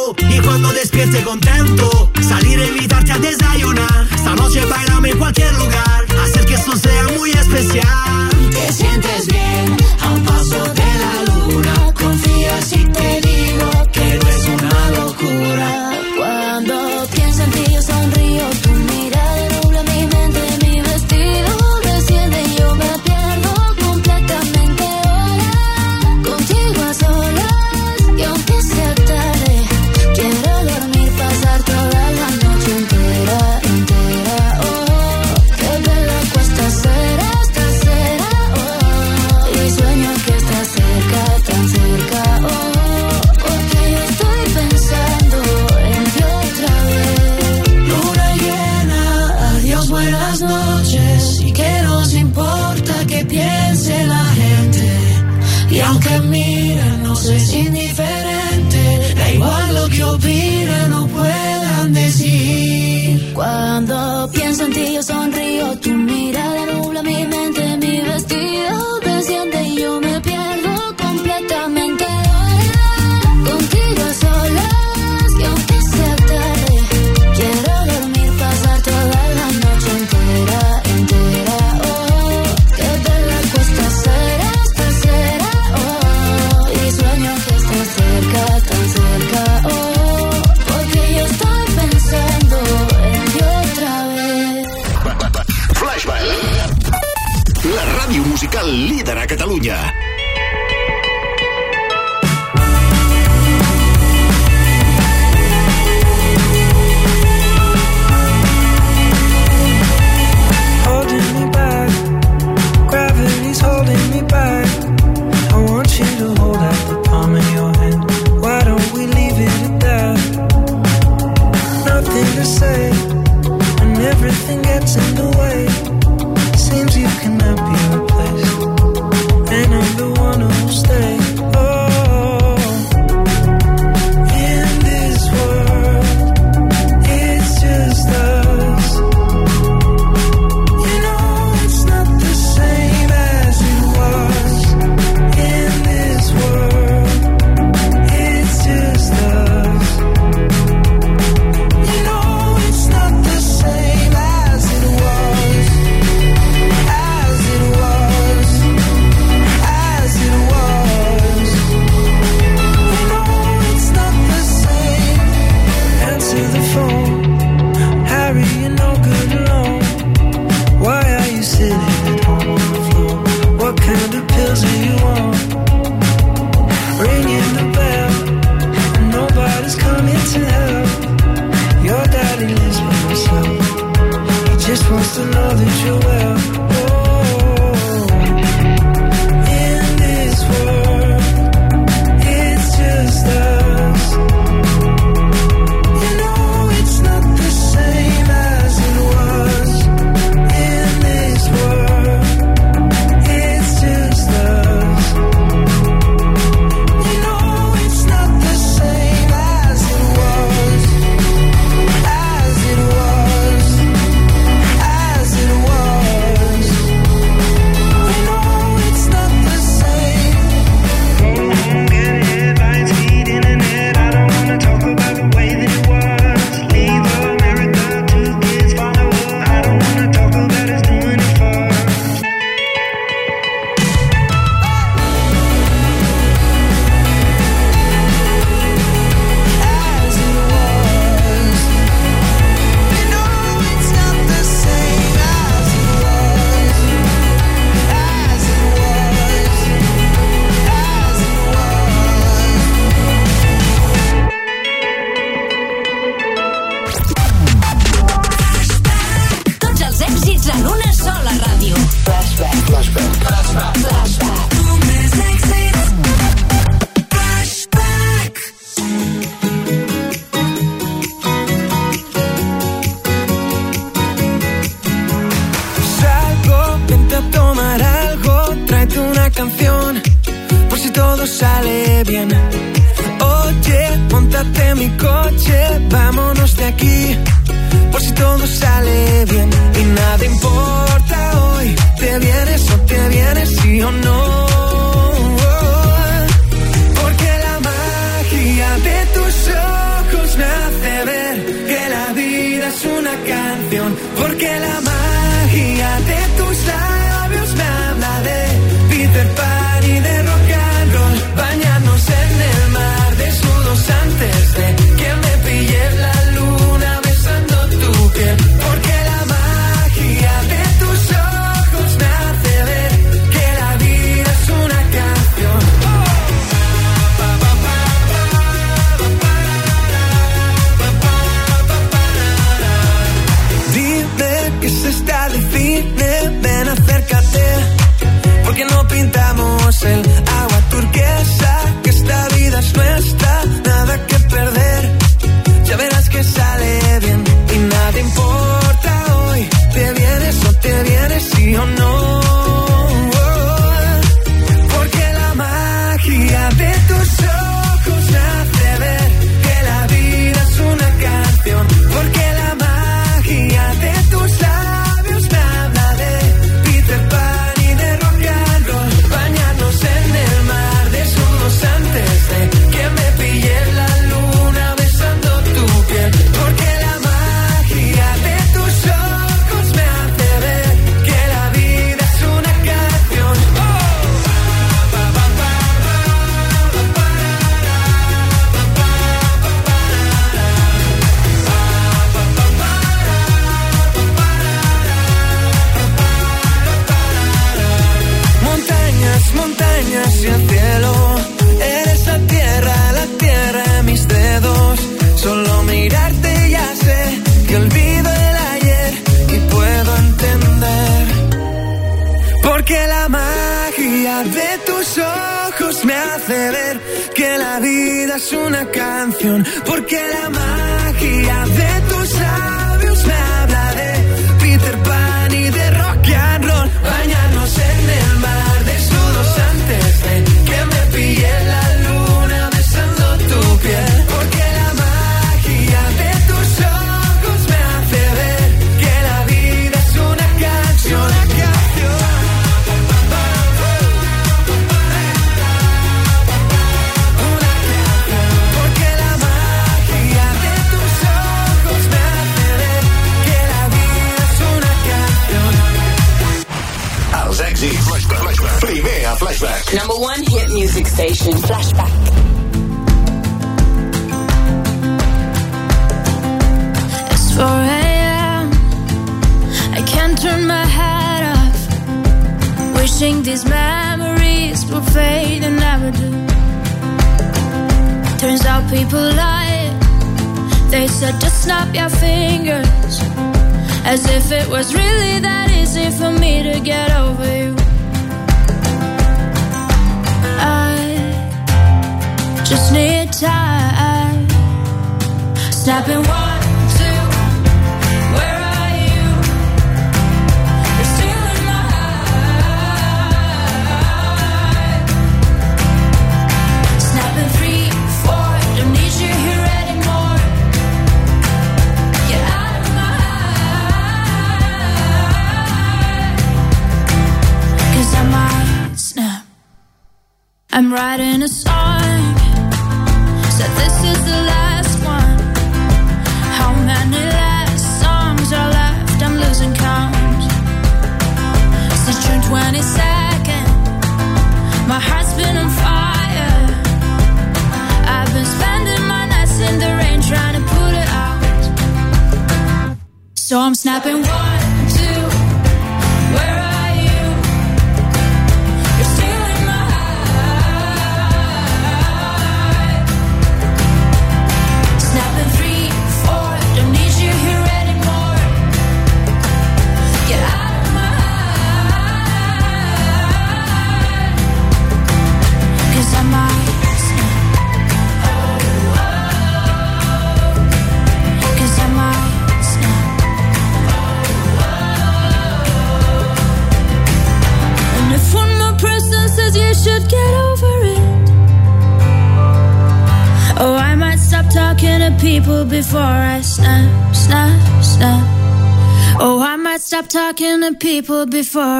people before.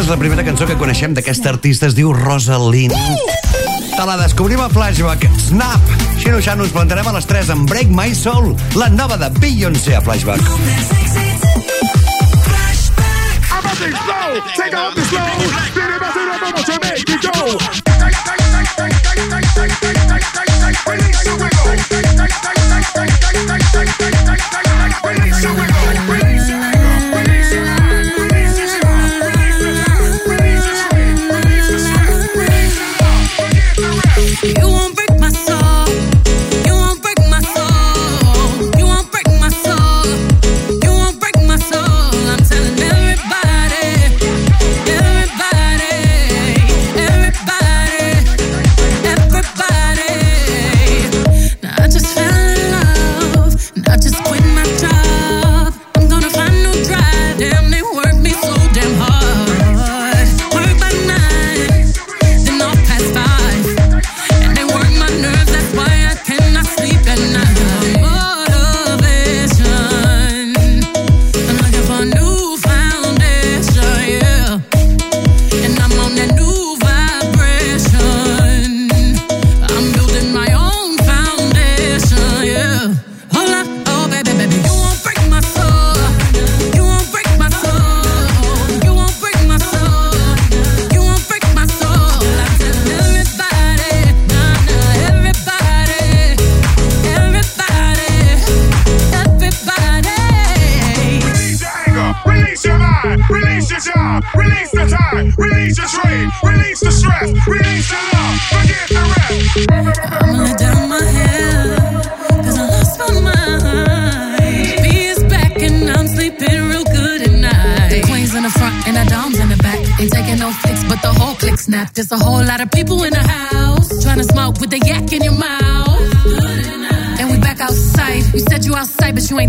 És la primera cançó que coneixem d'aquesta artista, es diu Rosalind. Te la descobrim a Flashback. Snap! Xino Xano, ens plantarem a les 3 amb Break My Soul, la nova de Beyoncé a Flashback. Take off the slow, did it, a you don't want to make go. 21 em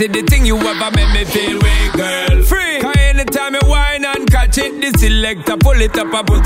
This the thing you ever make me feel way, girl. Free. Cause anytime you whine and catch it, this selector pull it up and put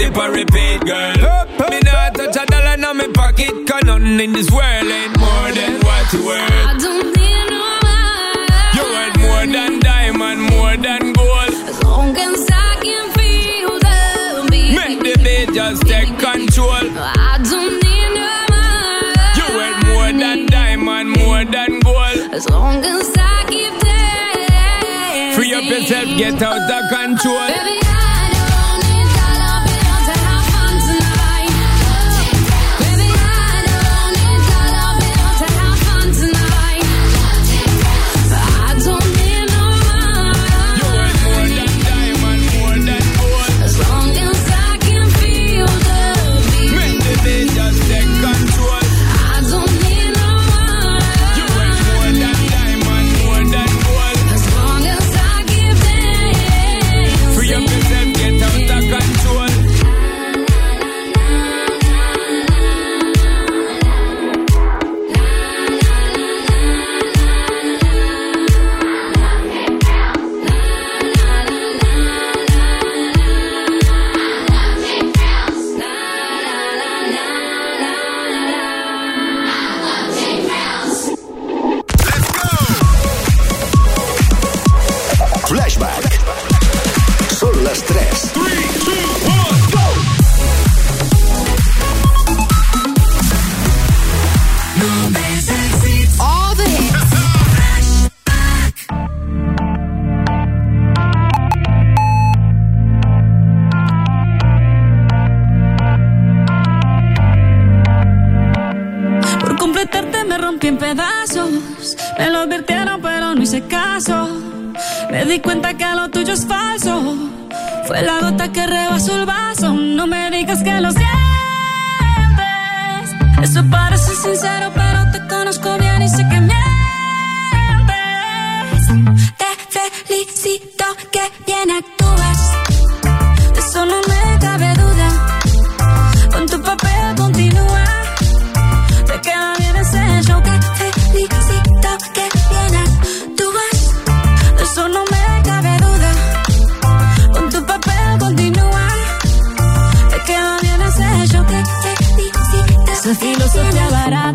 Me lo advirtieron, pero no hice caso. Me di cuenta que lo tuyo es falso. Fue la gota que rebasó el vaso. No me digas que lo sientes. Eso parece sincero, pero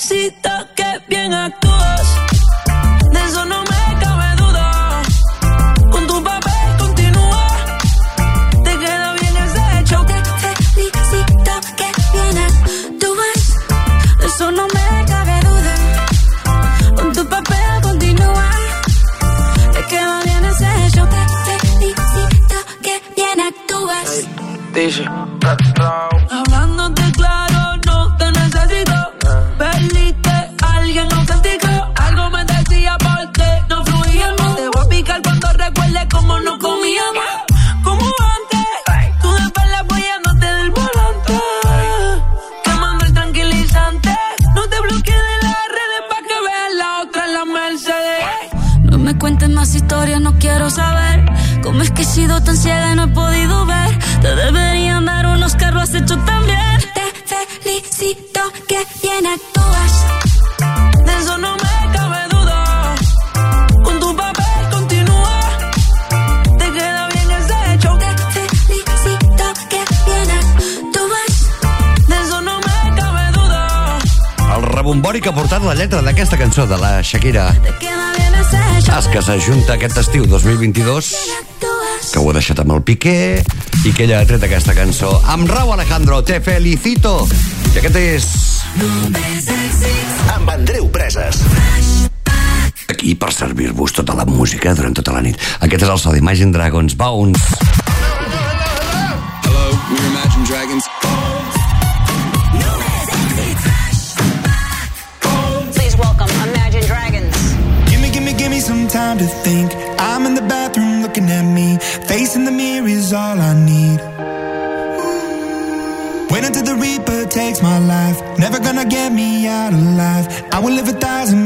necesita que ha portat la lletra d'aquesta cançó de la Shakira. Es que s'ajunta aquest estiu 2022 que ho ha deixat amb el Piqué i que ella ha tret aquesta cançó. Amb Rau Alejandro, te felicito. I aquest és... Amb Andreu Preses. Aquí per servir-vos tota la música durant tota la nit. Aquest és el so d'Imagine Dragons Bounce. a thousand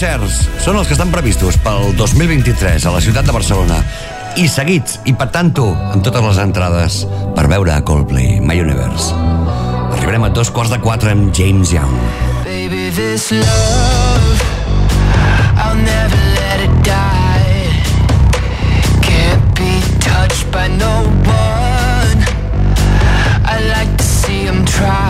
concerts són els que estan previstos pel 2023 a la ciutat de Barcelona i seguits, i per tant amb totes les entrades per veure a Coldplay, My Universe. Arribarem a dos quarts de quatre amb James Young. Baby, this love, I'll never let it die. Can't be touched by no one. I like to see him try.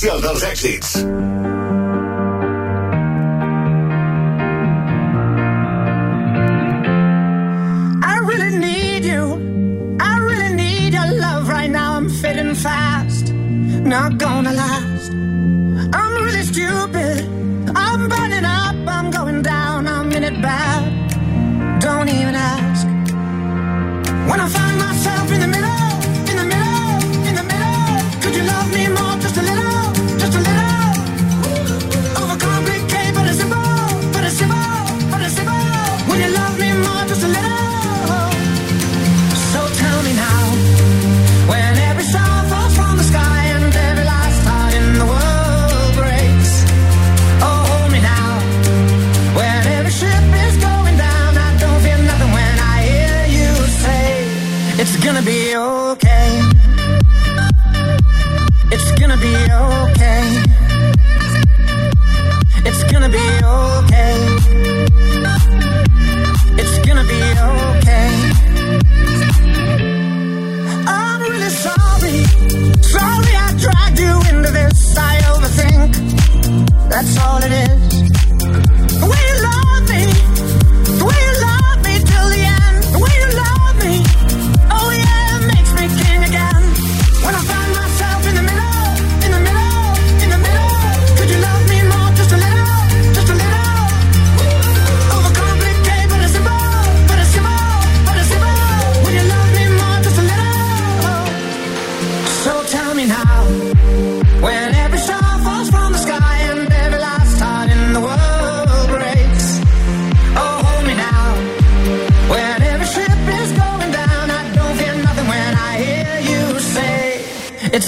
oficial dels èxits.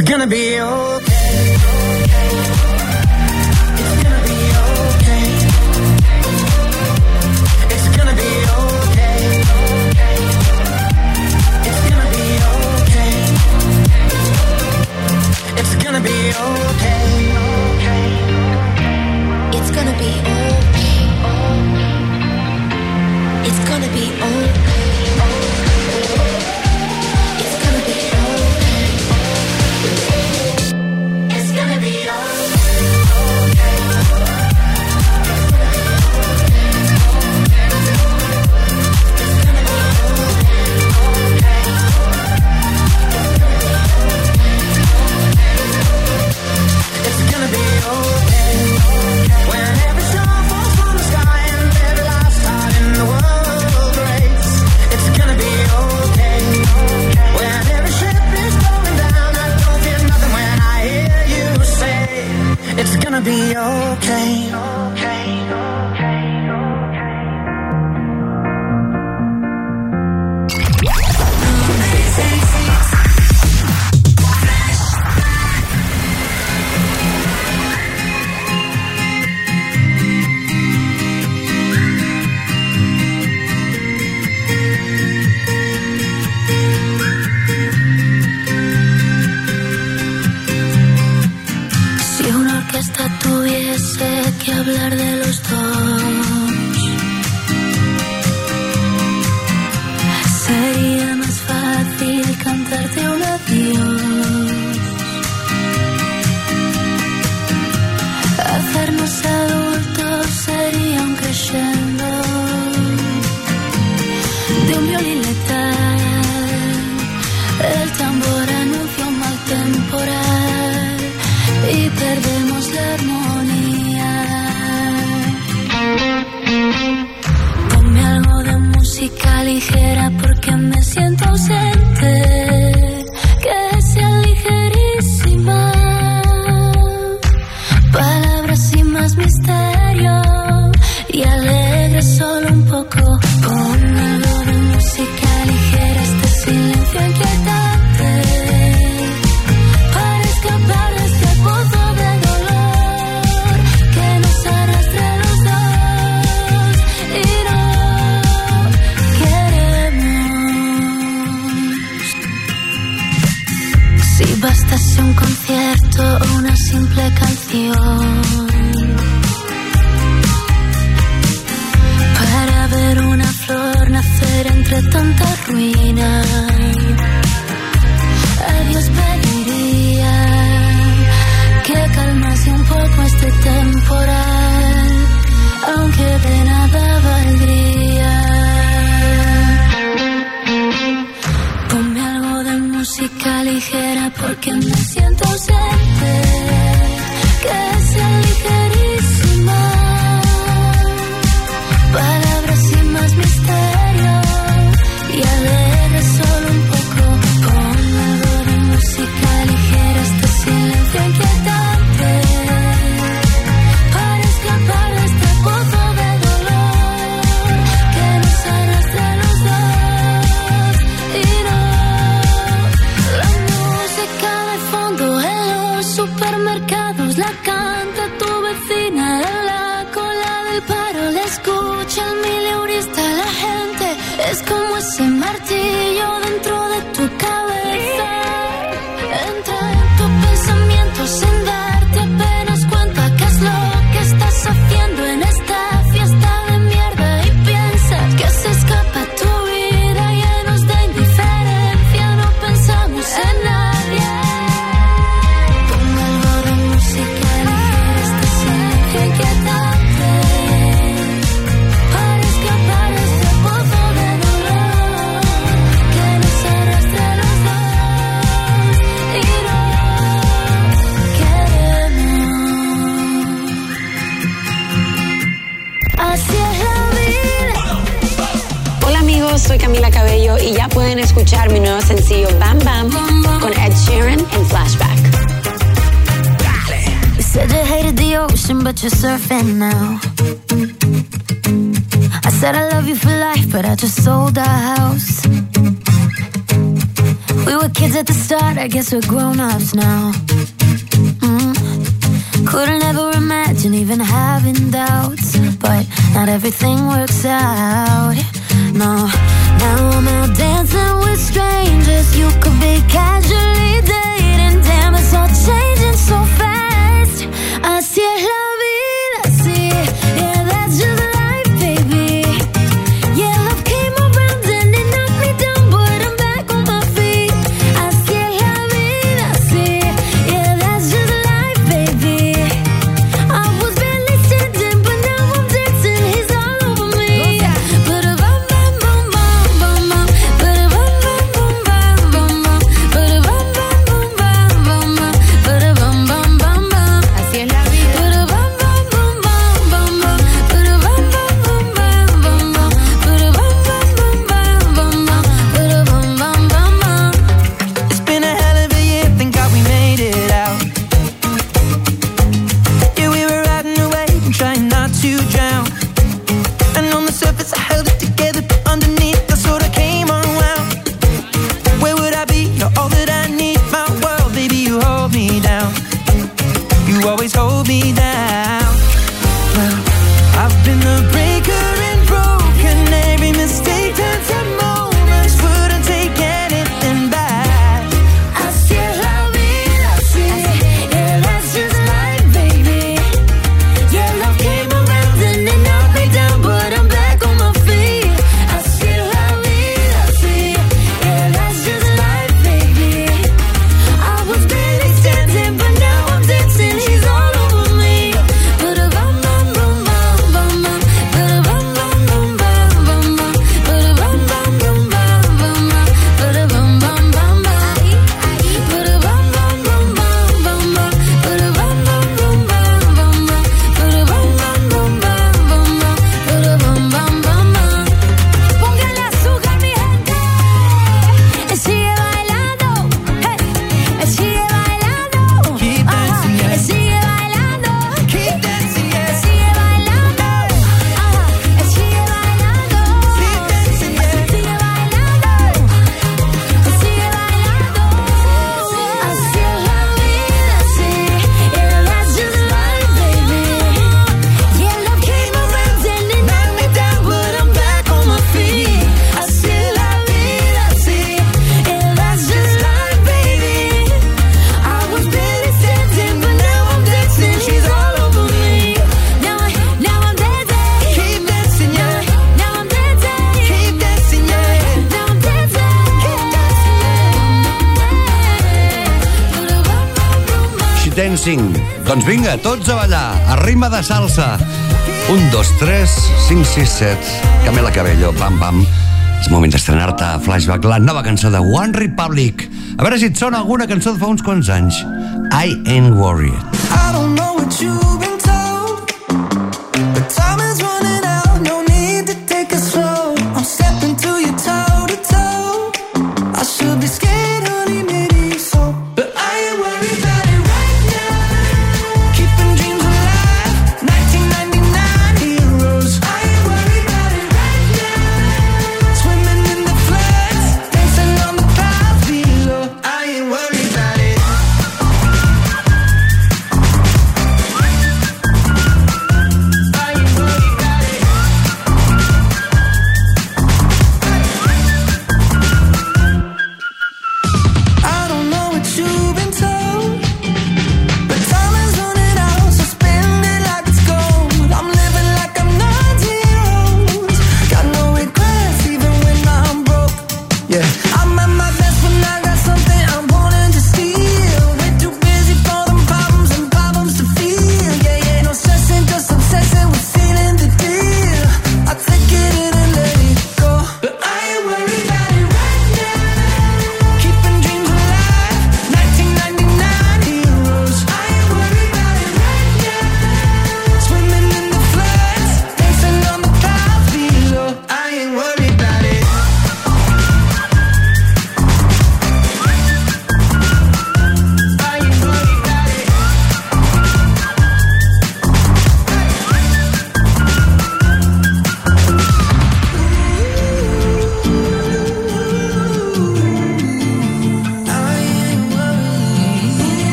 It's gonna be okay. Be okay. Vinga, tots a ballar, a ritme de salsa. Un, dos, tres, cinc, sis, set. Camela Cabello, pam, pam. És moment d'estrenar-te a Flashback la nova cançó de One Republic. A veure si et sona alguna cançó de fa uns quants anys. I ain't worried. I don't know what you've been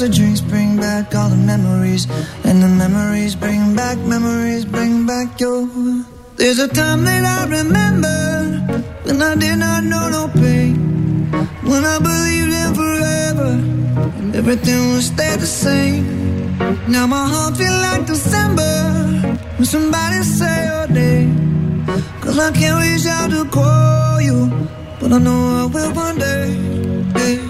The drinks bring back all the memories. And the memories bring back, memories bring back your There's a time that I remember When I did not know no pain. When I believed in forever And everything would stay the same. Now my heart feel like December When somebody say your name. Cause I can't reach out to call you But I know I will one day. Hey.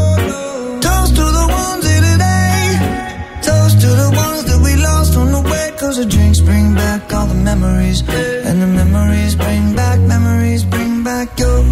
to the ones that we lost on the way Cause the drinks bring back all the memories. And the memories bring back, memories bring back your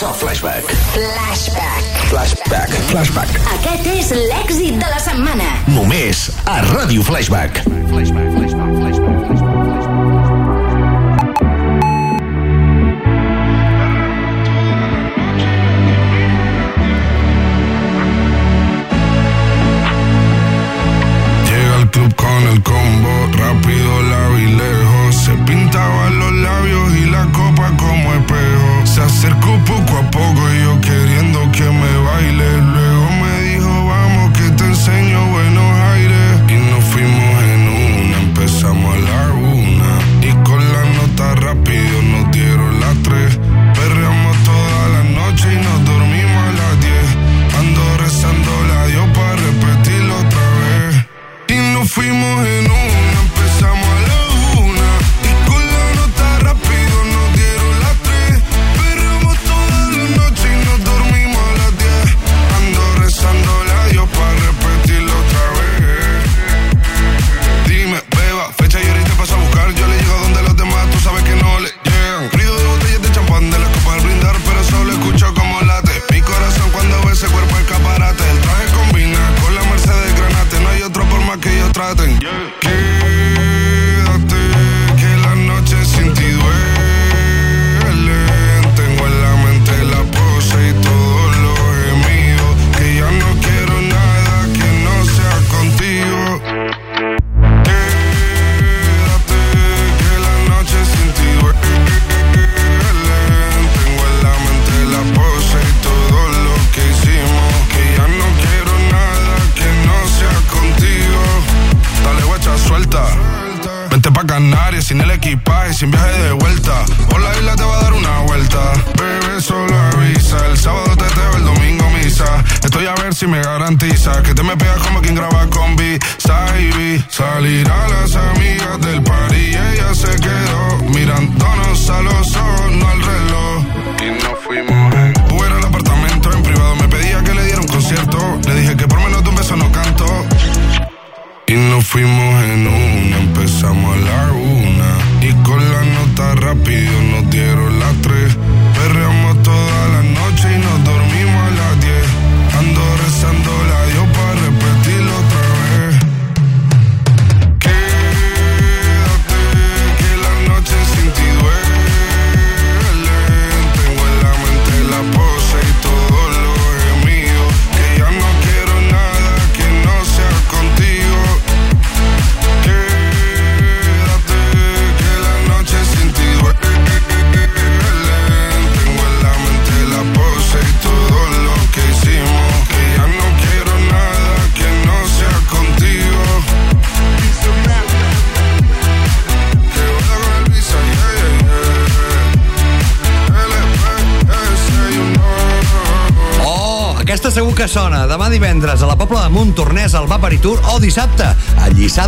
so Flashback. Flashback. Flashback. Flashback. Aquest és l'èxit de la setmana. Només a Ràdio Flashback. Flashback, flashback, flashback.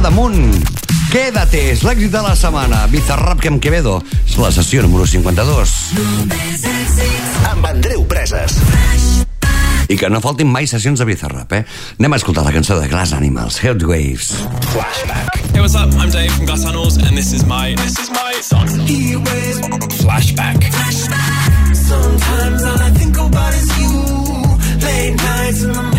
damunt. Quédate, és l'èxit de la setmana. Bizarrap que em Quevedo. És la sessió número 52. Amb Andreu Preses. I que no faltin mai sessions de Bizarrap, eh? Anem a escoltar la cançó de Glass Animals, Head Waves. Flashback. Hey, what's up? I'm Dave from Glass Animals, and this is my, this is my song. Flashback. Flashback. Sometimes all I think about is you. Late nights in the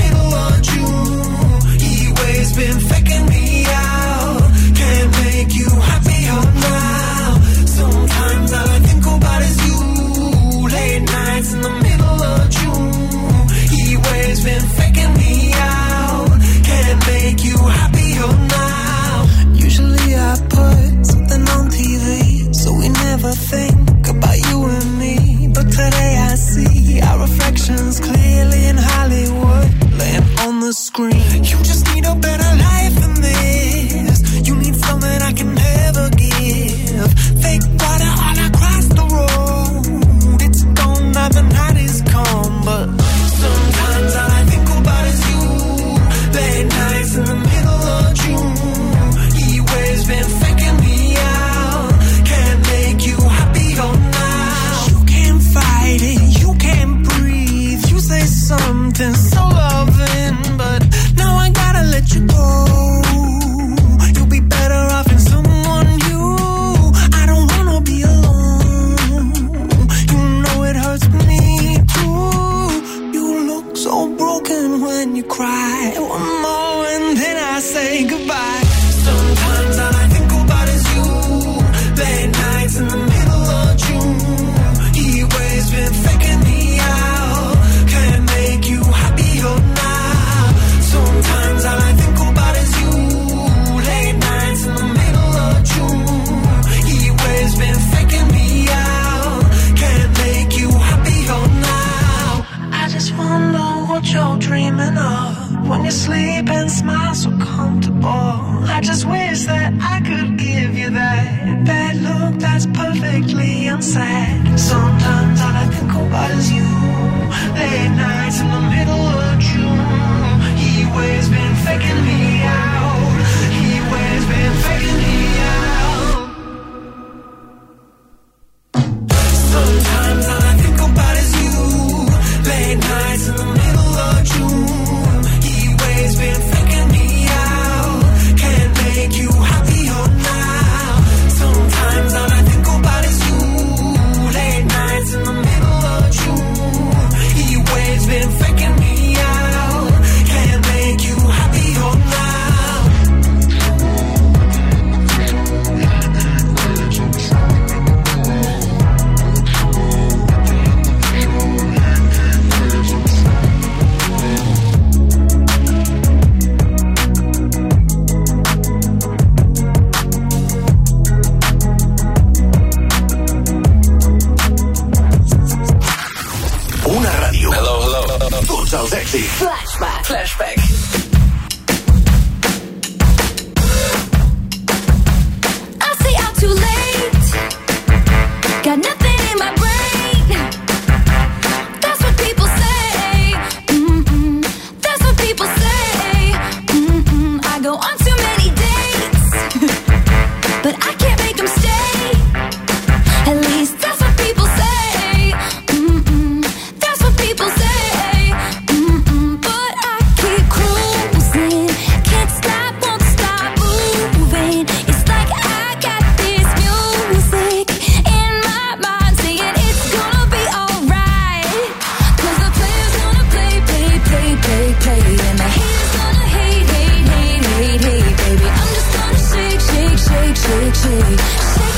victory.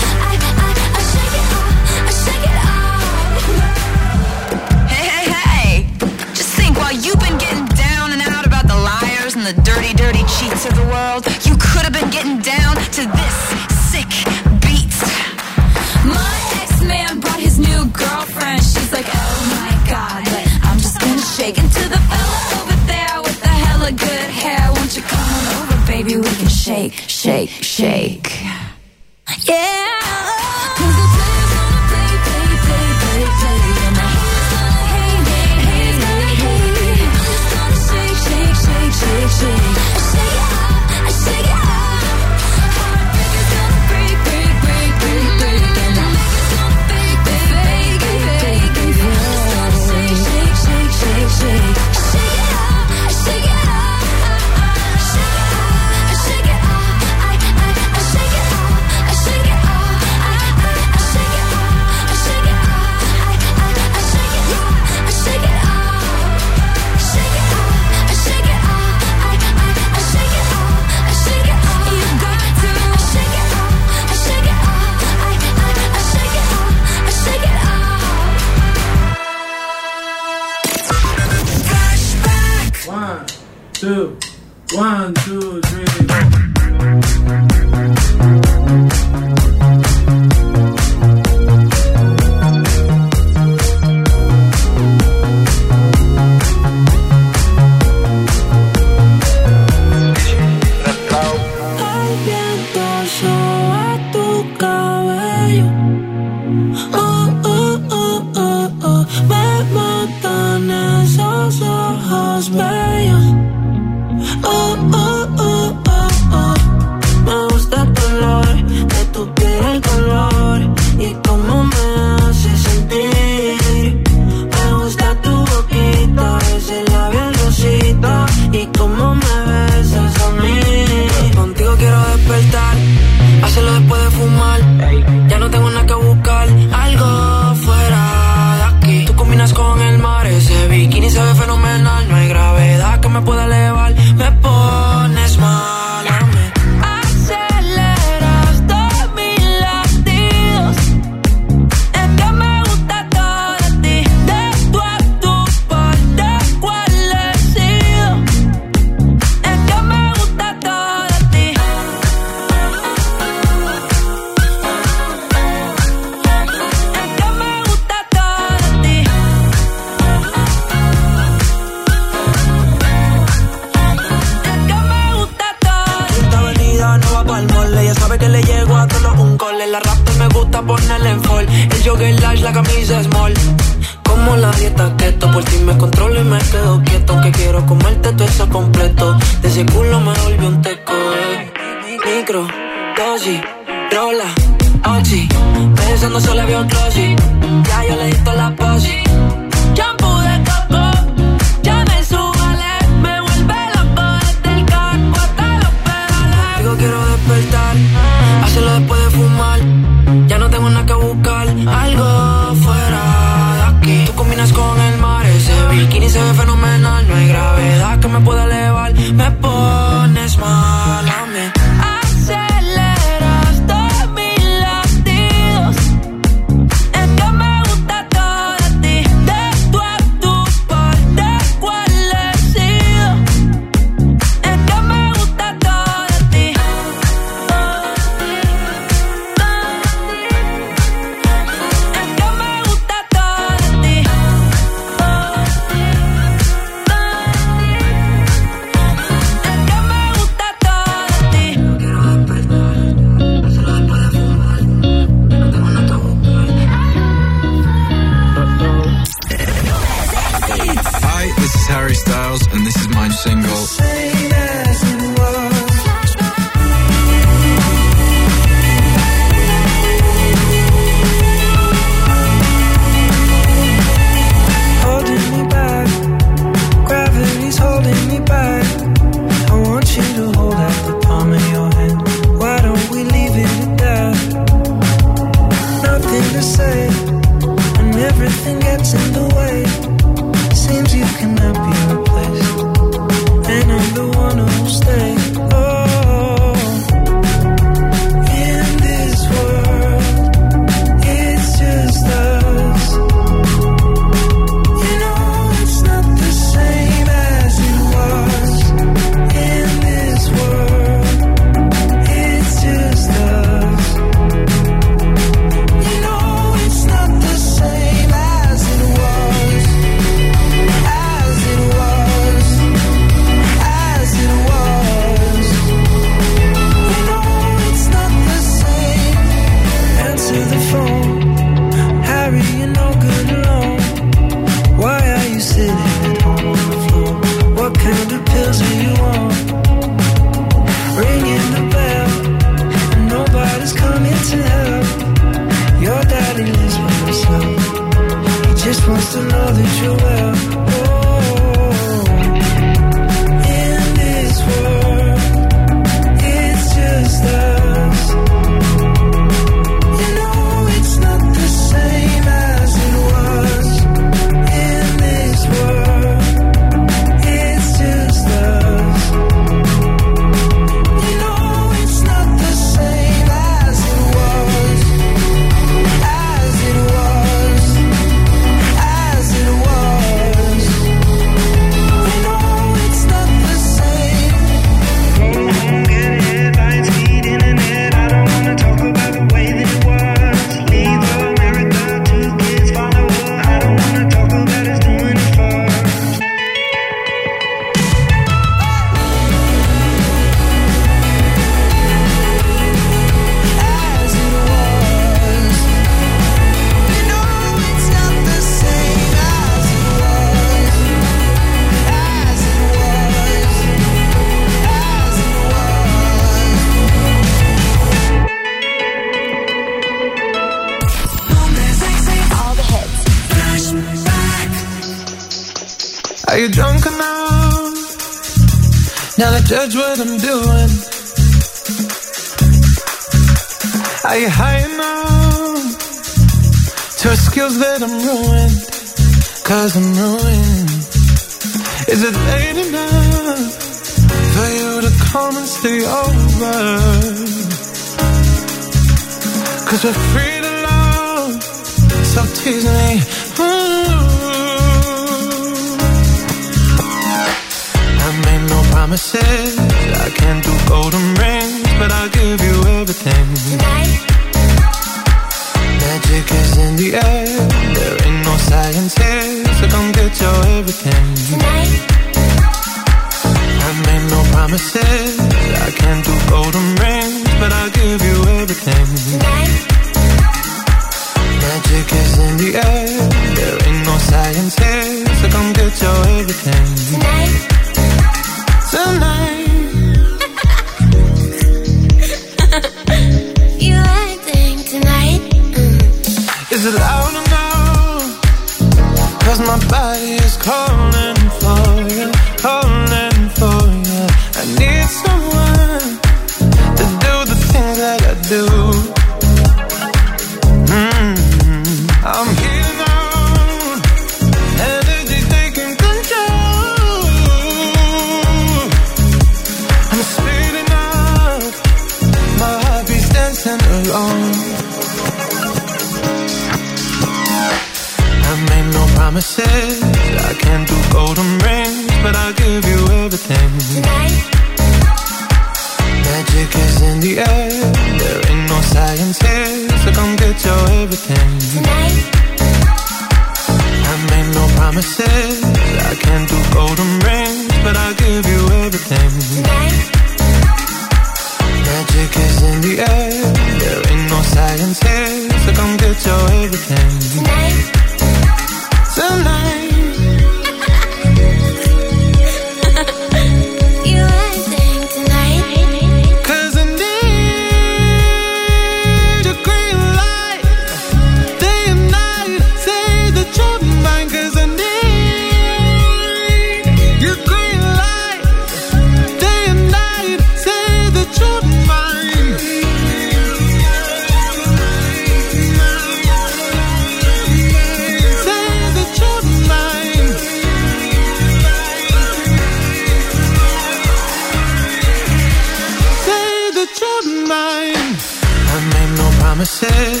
said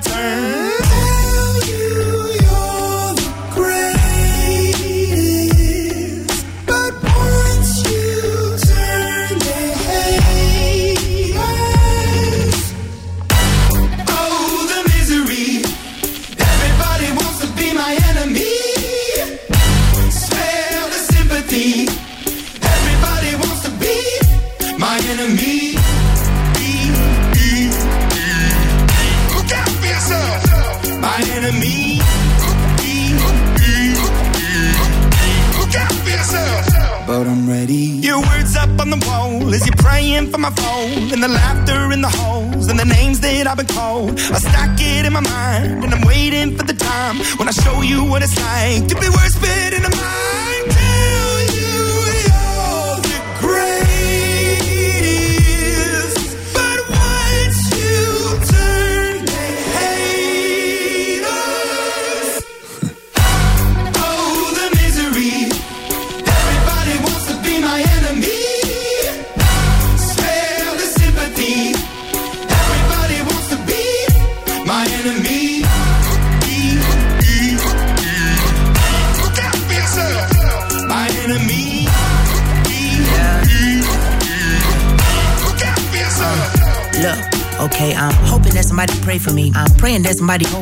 turn.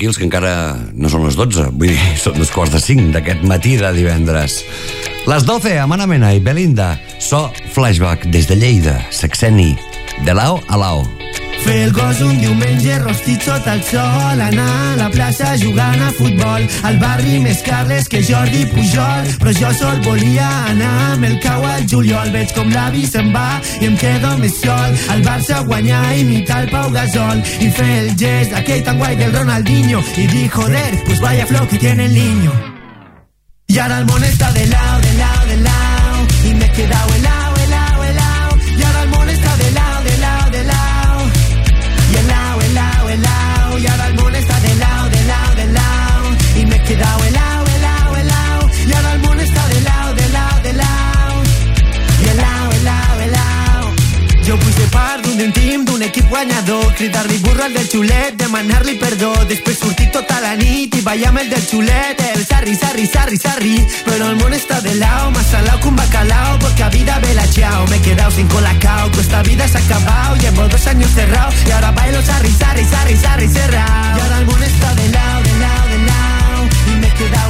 tranquils, que encara no són les 12. Vull dir, són les quarts de 5 d'aquest matí de divendres. Les 12, amb Ana Mena i Belinda. So Flashback des de Lleida, Saxeni, de lao a lao. Fer el gos un diumenge rostit sota el sol Anar a la plaça jugant a futbol. Al barri més Carles que Jordi Pujol Però jo sol volia anar amb el cau al juliol. Veig com l'avi se'n va i em quedo més sol. Al Barça guanyar imitar el Pau Gasol. I fer el gest aquell tan guai del Ronaldinho. I dir joder, pues vaya flow que tiene el niño Y ahora el món está de lao, banyador, cridar-li burro al del xulet, demanar-li perdó, després sortir tota la nit i el del xulet, el sarri, sarri, sarri, sarri, però el món està de lao, más salao que un bacalao, porque a vida vela chao, me he quedado sin colacao, que esta vida se ha acabado, llevo dos años cerrado, y ahora bailo sarri, sarri, sarri, sarri, cerrao, y ahora el món está de lao, de lao, de lao, y me he quedado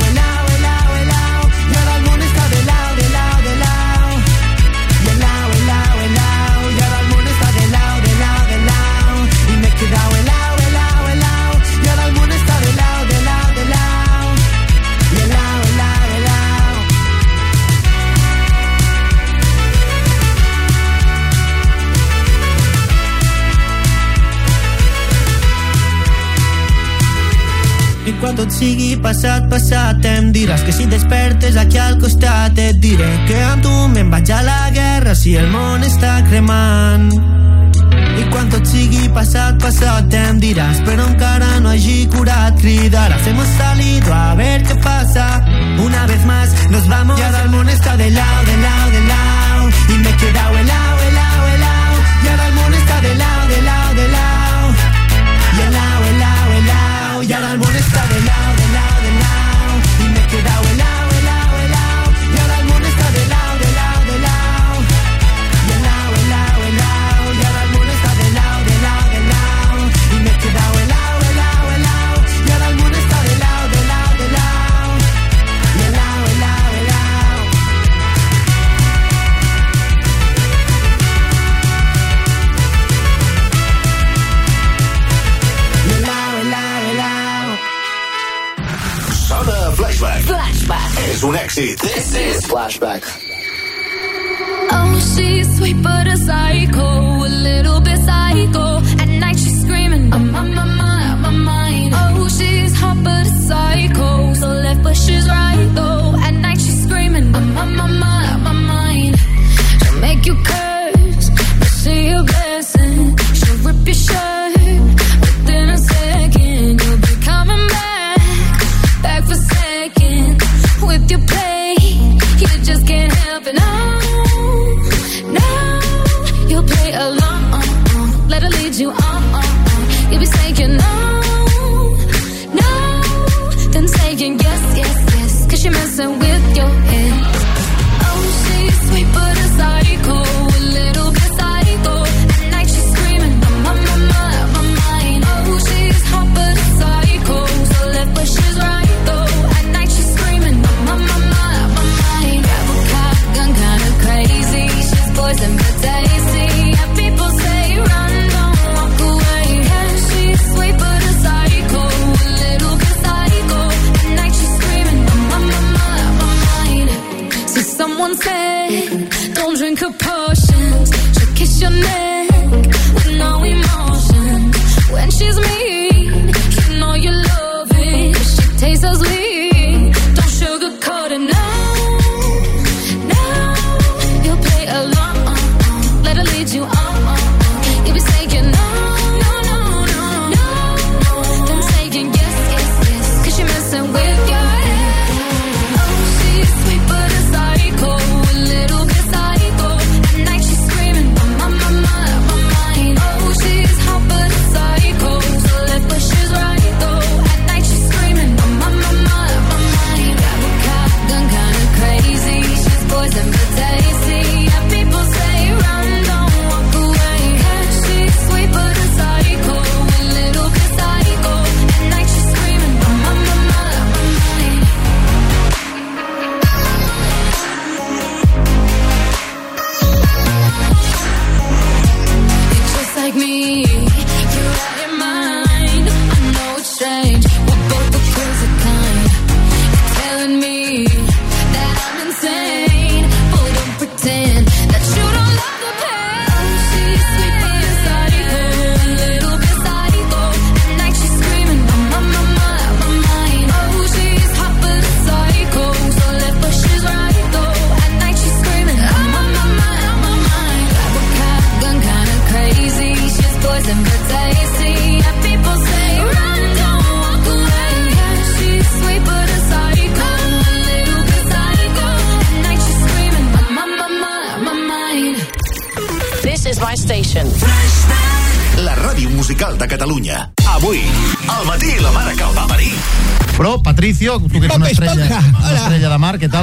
quan tot sigui passat, passat em diràs que si despertes aquí al costat et diré que amb tu me'n vaig a la guerra si el món està cremant. I quan tot sigui passat, passat em diràs però encara no hagi curat. Cridaràs hemos salido a ver què pasa una vez más nos vamos. I ara el món está de lado, de lado, de lado y me he quedado helado amor está de la is. This is Flashback. Oh, she's sweet but a psycho, a little bit psycho. At night she's screaming, I'm on my mind, my mind. Oh, she's hot but a psycho, so left but she's right though. At night she's screaming, I'm on my mind, my mind. She'll make you curse, but she a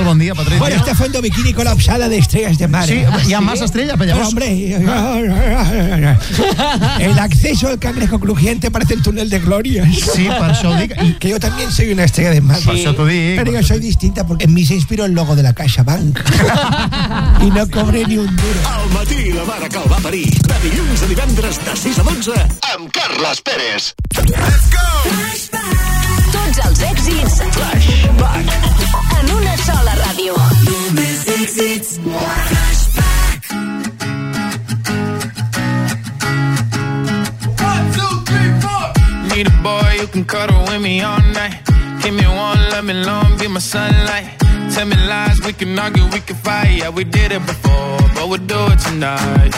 bon dia, Patricia. Bueno, esta fondo bikini colapsada de estrellas de mar. Sí, ¿eh? hi ha massa estrella, pues però llavors... hombre, el acceso al cangrejo crujiente parece el túnel de gloria. Sí, per això. Que yo también soy una estrella de mar. Sí. Pero yo soy distinta porque en mí se inspiró el logo de la Caixa Bank. I no cobré ni un duro. Al matí la mare que el va parir. De dilluns a divendres de 6 a 12 amb Carles Pérez. Només èxits. Need a boy who can cuddle with me all night. Give me one, let me long, be my sunlight. Tell me lies, we can argue, we can fight. Yeah, we did it before, but we'll do it tonight.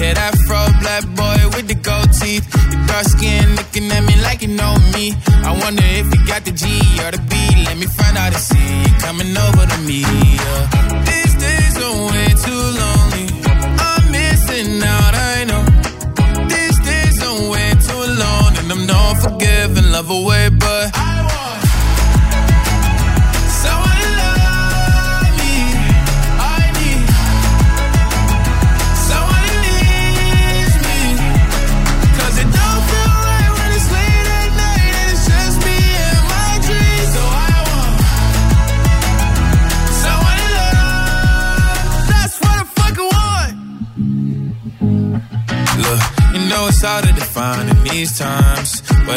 Yeah, that fro black boy with the gold teeth. Your dark skin looking at me like you know me. I wonder if you got the G or the B. Let me find out and see you coming over to me. Yeah. Away, but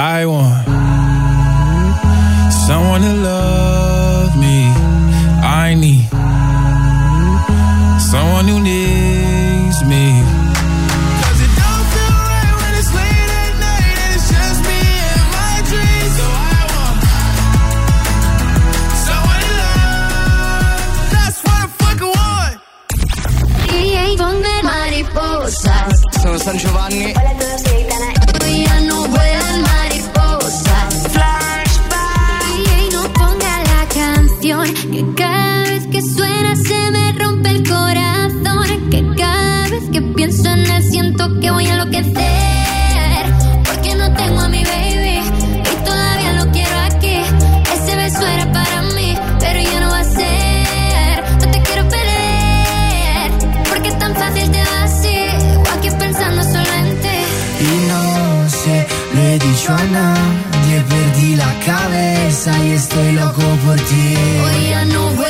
I want someone to love me. I need someone who needs me. 'Cause it don't feel que voy a enloquecer. Porque no tengo a mi baby y todavía lo quiero aquí. Ese beso era para mí, pero ya no va a ser. No te quiero perder. Porque es tan fácil te vas así. O aquí pensando solo en ti. Y no sé, le he dicho a nadie, perdí la cabeza y estoy loco por ti. Hoy ya no vuelan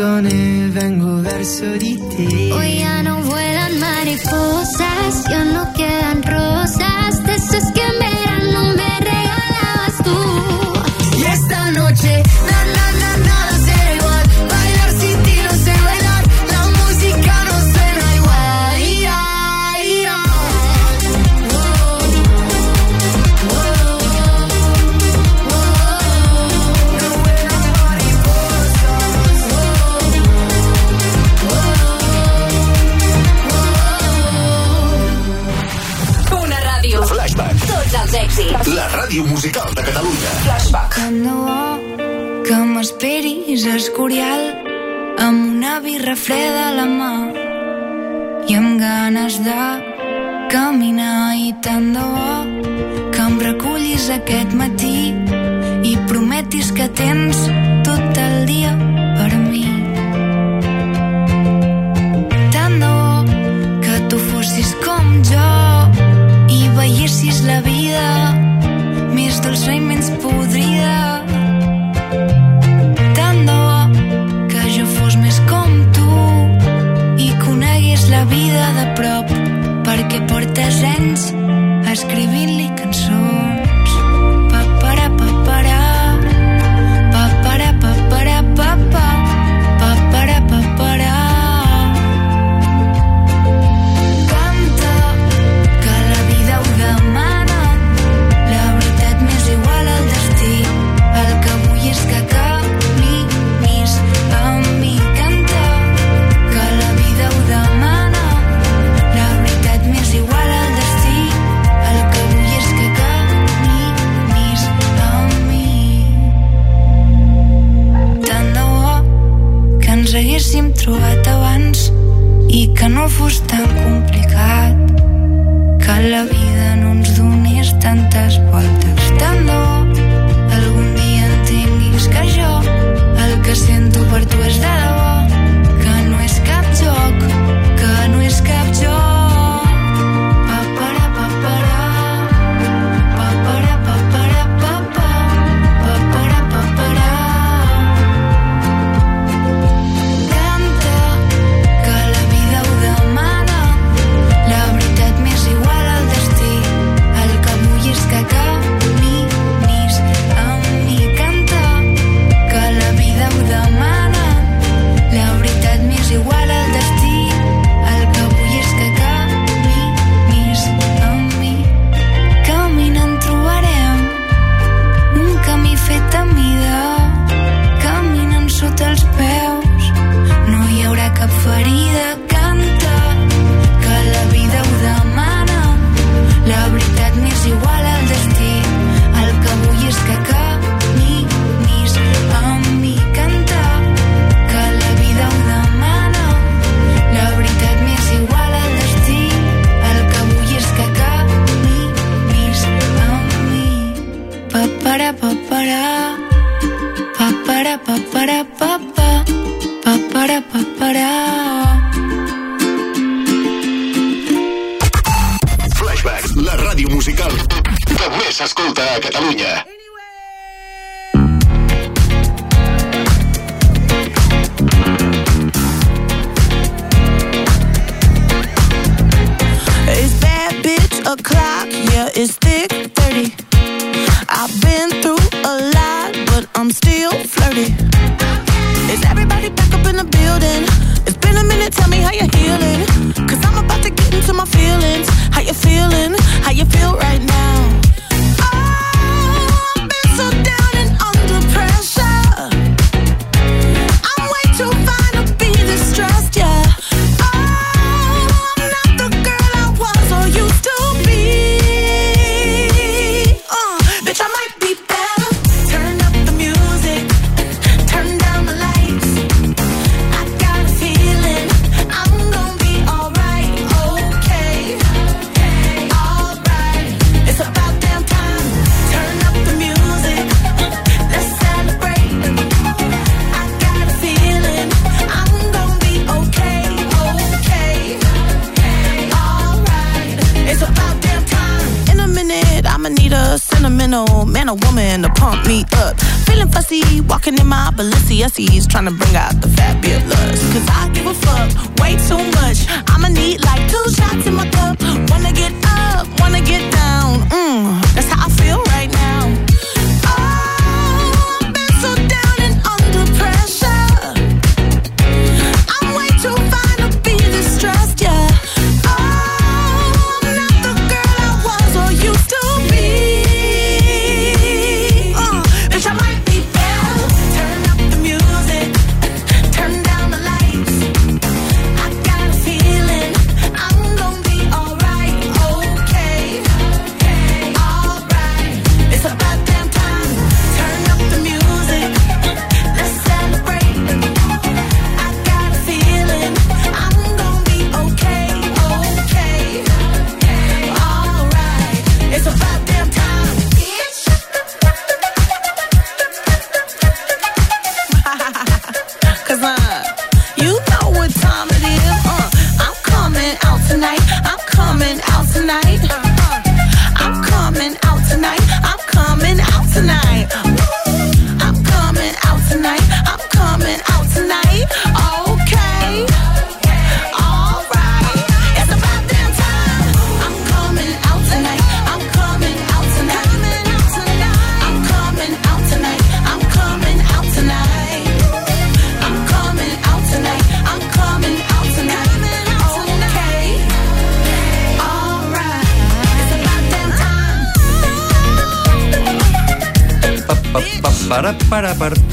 persone vengo verso di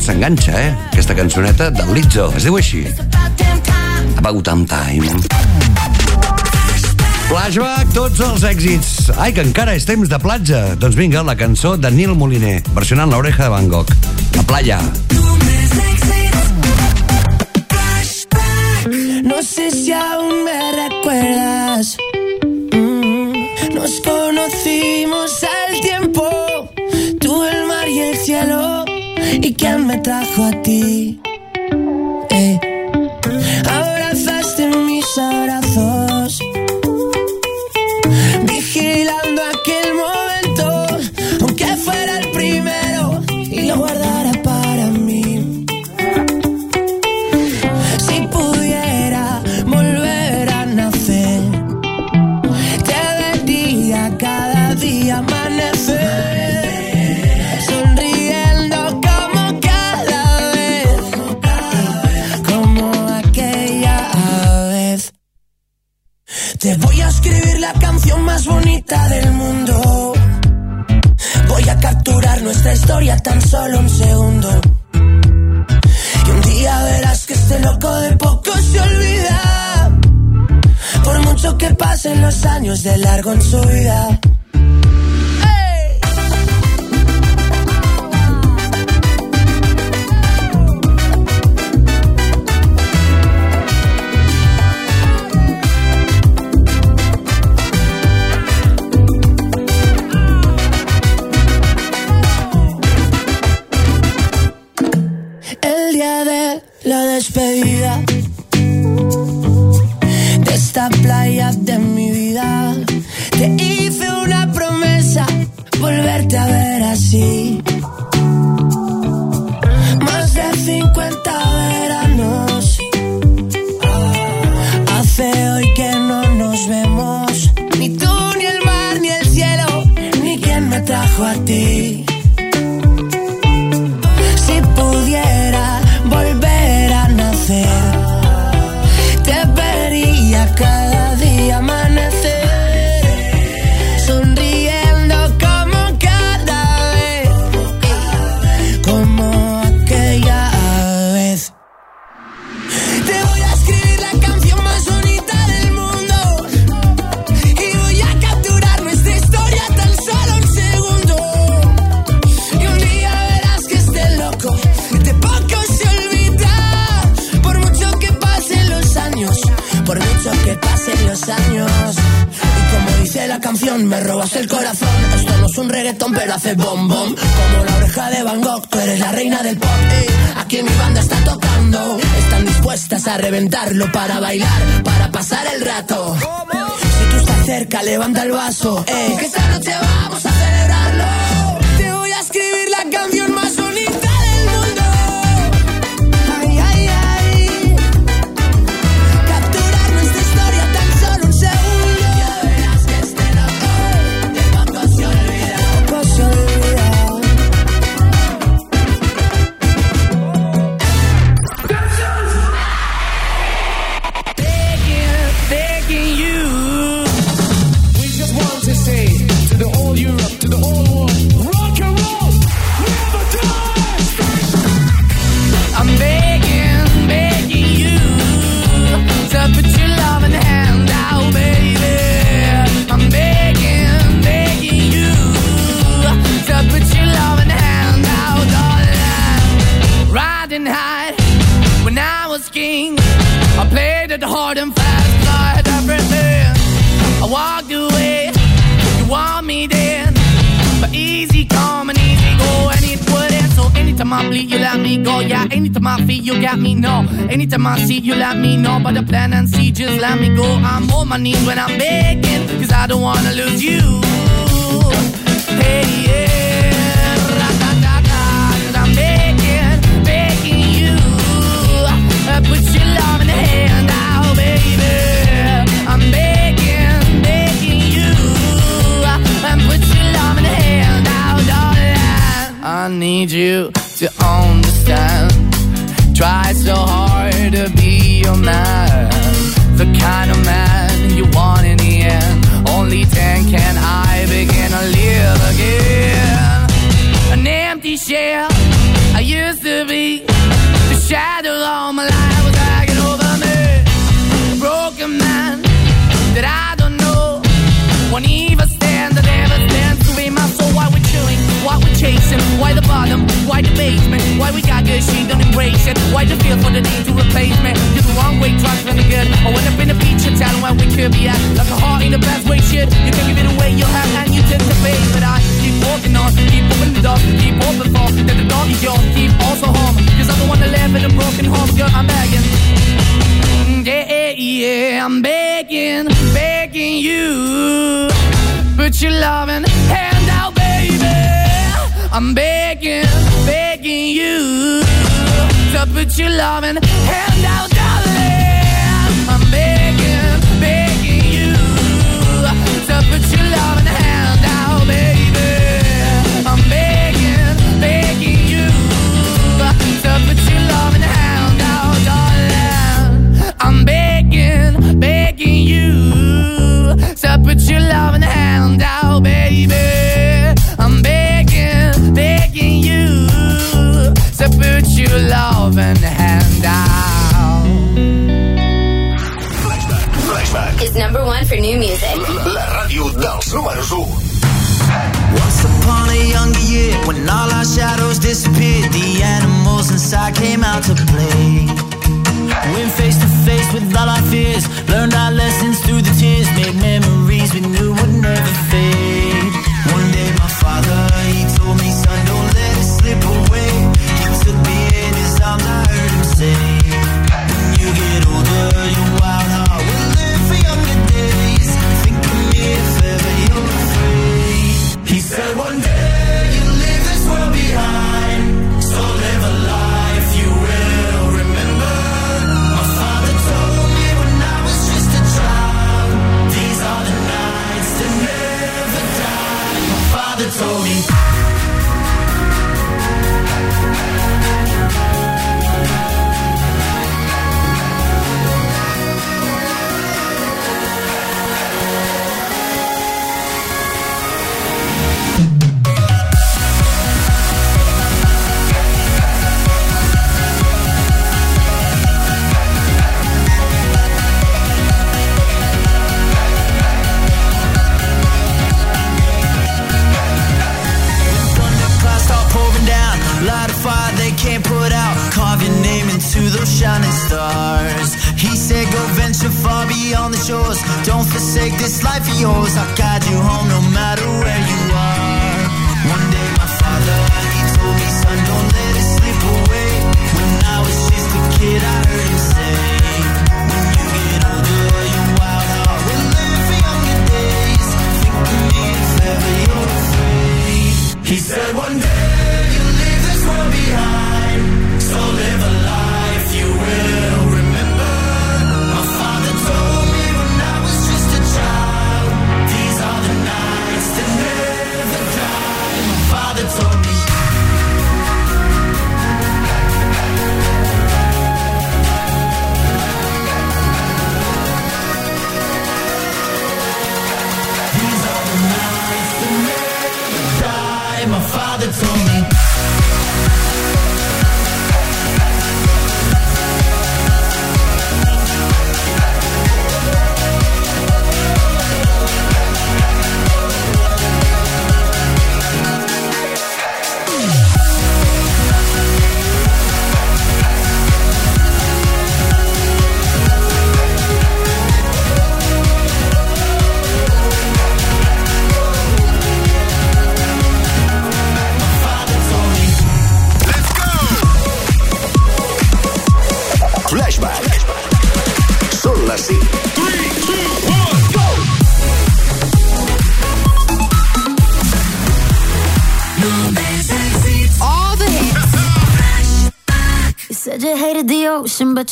s'enganxa, eh? Aquesta cançoneta del Lizzo. Es diu així. About Damn Time. Flashback, tots els èxits. Ai, que encara és temps de platja. Doncs vinga, la cançó de Nil Moliner, versionant l'oreja de Van Gogh. La playa.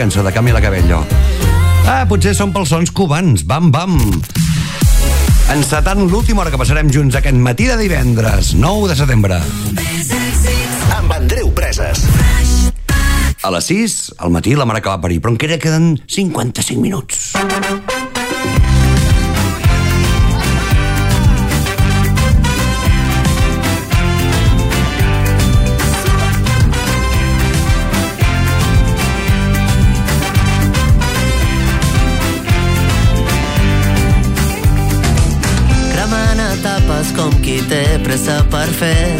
cançó de Camila Cabello. Ah, potser són pels sons cubans. Bam, bam. Encetant l'última hora que passarem junts aquest matí de divendres, 9 de setembre. Amb Andreu Preses. A les 6, al matí, la mare que va parir, però encara queden 55 minuts. qui té pressa per fer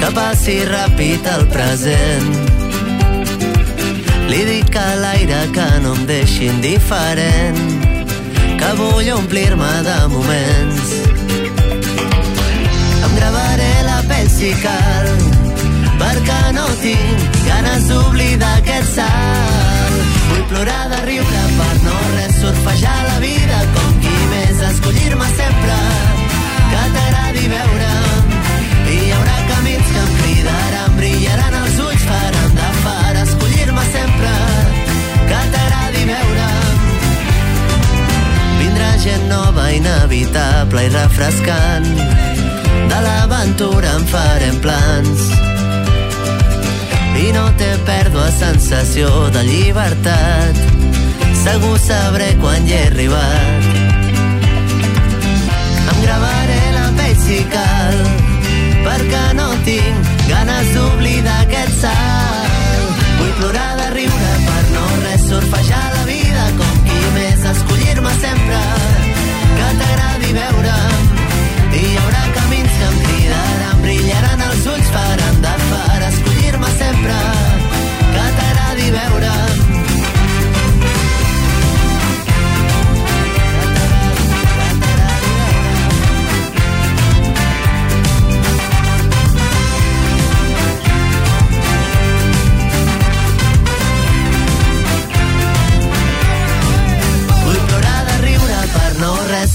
que passi ràpid el present. Li dic a l'aire que no em deixi indiferent, que vull omplir-me de moments. Em gravaré la pell si cal, perquè no tinc ganes d'oblidar aquest salt. Vull plorar de riure per no res, surfejar la vida com qui més, escollir-me sempre que t'agradi veure. Hi haurà camins que em cridaran, brillaran els ulls, faran de far, escollir-me sempre que t'agradi veure. Vindrà gent nova, inevitable i refrescant. De l'aventura en farem plans. I no té pèrdua sensació de llibertat. Segur sabré quan hi he arribat musical perquè no tinc ganes d'oblidar aquest salt vull plorar de riure per no res surfejar la vida com qui més escollir-me sempre que t'agradi veure i hi haurà camins que em cridaran brillaran els ulls faran de far escollir-me sempre que t'agradi veure.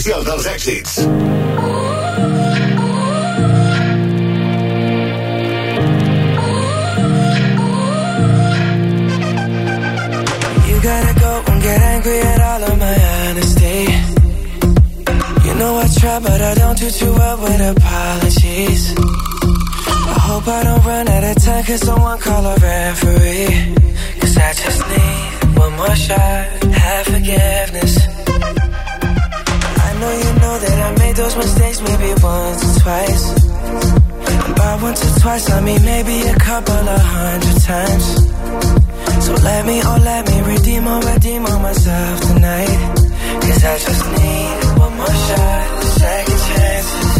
oficial dels èxits. You gotta go and get angry at all of my honesty. You know I try, but I don't do too well with apologies. I hope I don't run out of time, cause someone call a referee. Cause I just need one more shot, have forgiveness. Know you know that I made those mistakes maybe once or twice. And by once or twice, I mean maybe a couple of hundred times. So let me, oh let me redeem or redeem on myself tonight Cause I just need one more shot, second chances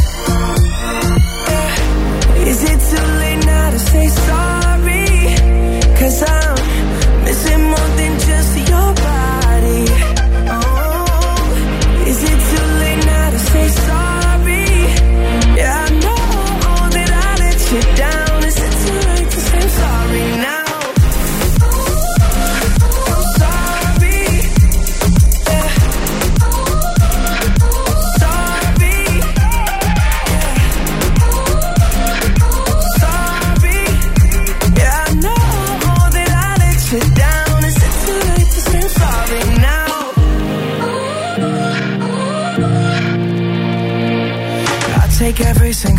Yeah. Is it too late now to say sorry? Cause I'm missing more than just your body say sorry? Yeah,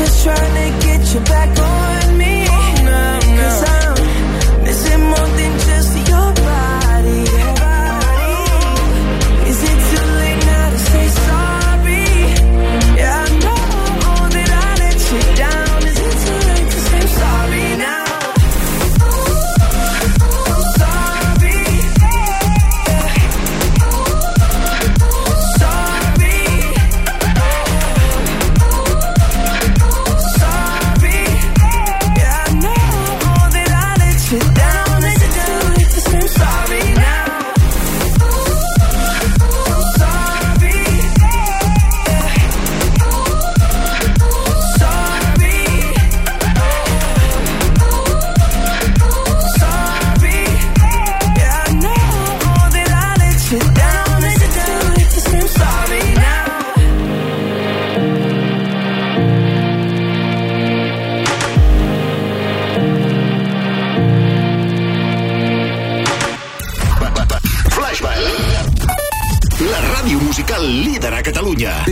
just trying to get you back on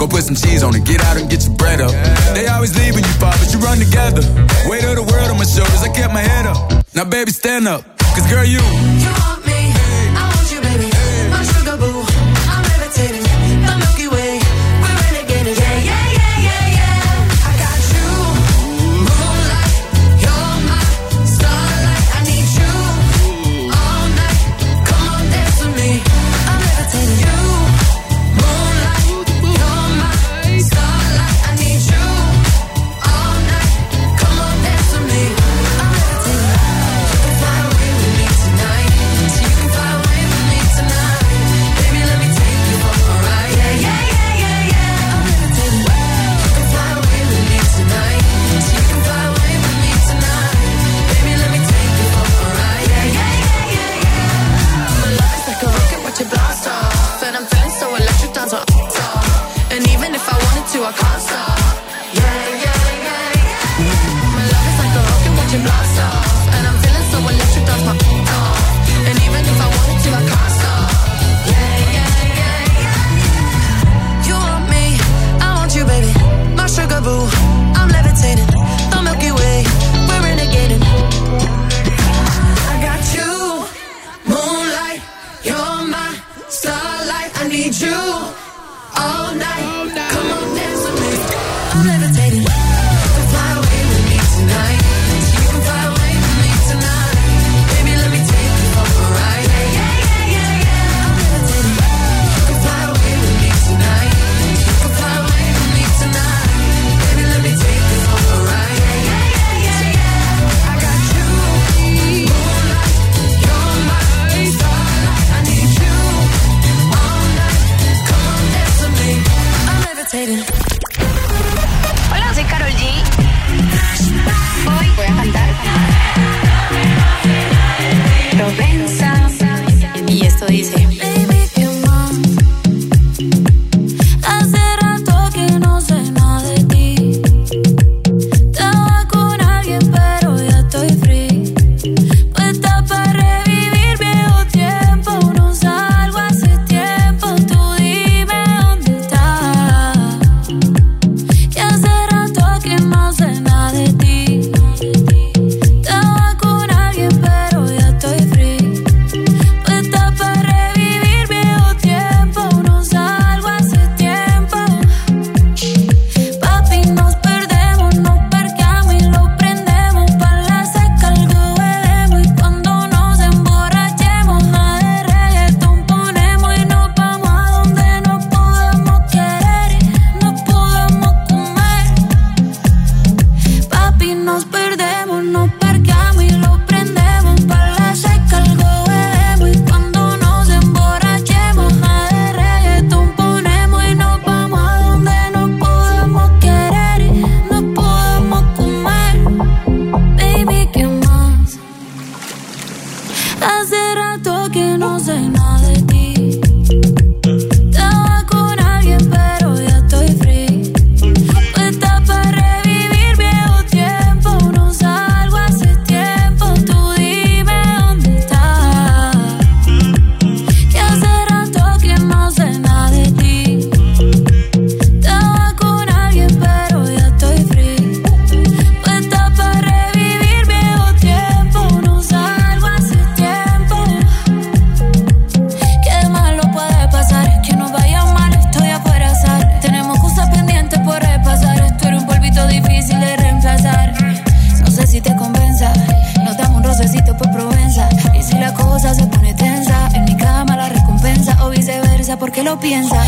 Go put some cheese on it, get out and get your bread up. They always leave when you, fall, but you run together. Weight of the world on my shoulders, I kept my head up. Now, baby, stand up, cause girl, you. piensa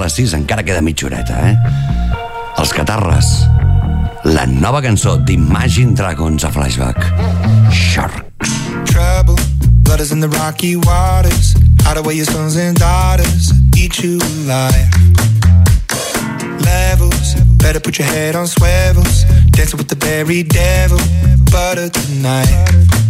les 6, encara queda mitja horeta, eh? Els Catarres. La nova cançó d'Imagine Dragons a Flashback. Shark. trouble. Blood is in the rocky waters. Hide away your sons and daughters. Eat you alive. Levels. Better put your head on swivels. Dancing with the very devil. Butter tonight.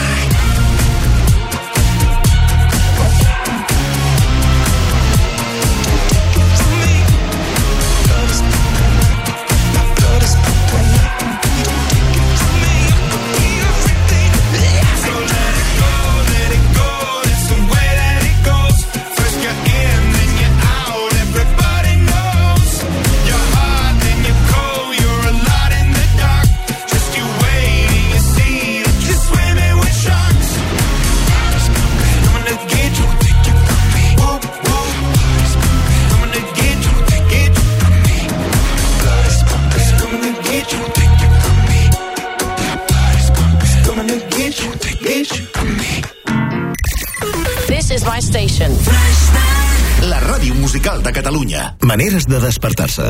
Musical de Catalunya. Maneres de despertar-se.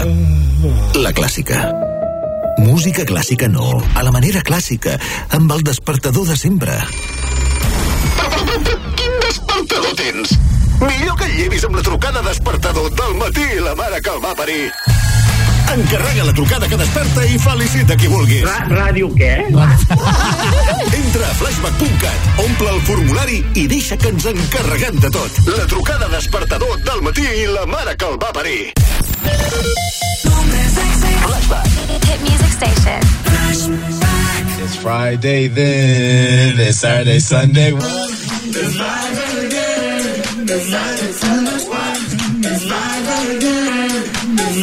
La clàssica. Música clàssica no, a la manera clàssica, amb el despertador de sempre. Quin despertador tens? Millor que et llevis amb la trucada despertador del matí i la mare que el va parir. Encarrega la trucada que desperta i felicita qui vulguis. Ràdio què? Entra a flashback.cat, omple el formulari i deixa que ens encarreguem de tot. La trucada despertador del matí i la mare que el va parir. Hit music station. It's Friday then, it's Saturday, Sunday. It's live again. It's live, it's live, it's live again. It's live, it's live. It's Friday again. It's Saturday, Sunday. It's Friday again.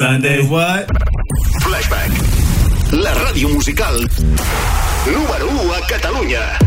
Sunday what? Flashback. La ràdio musical número 1 a Catalunya.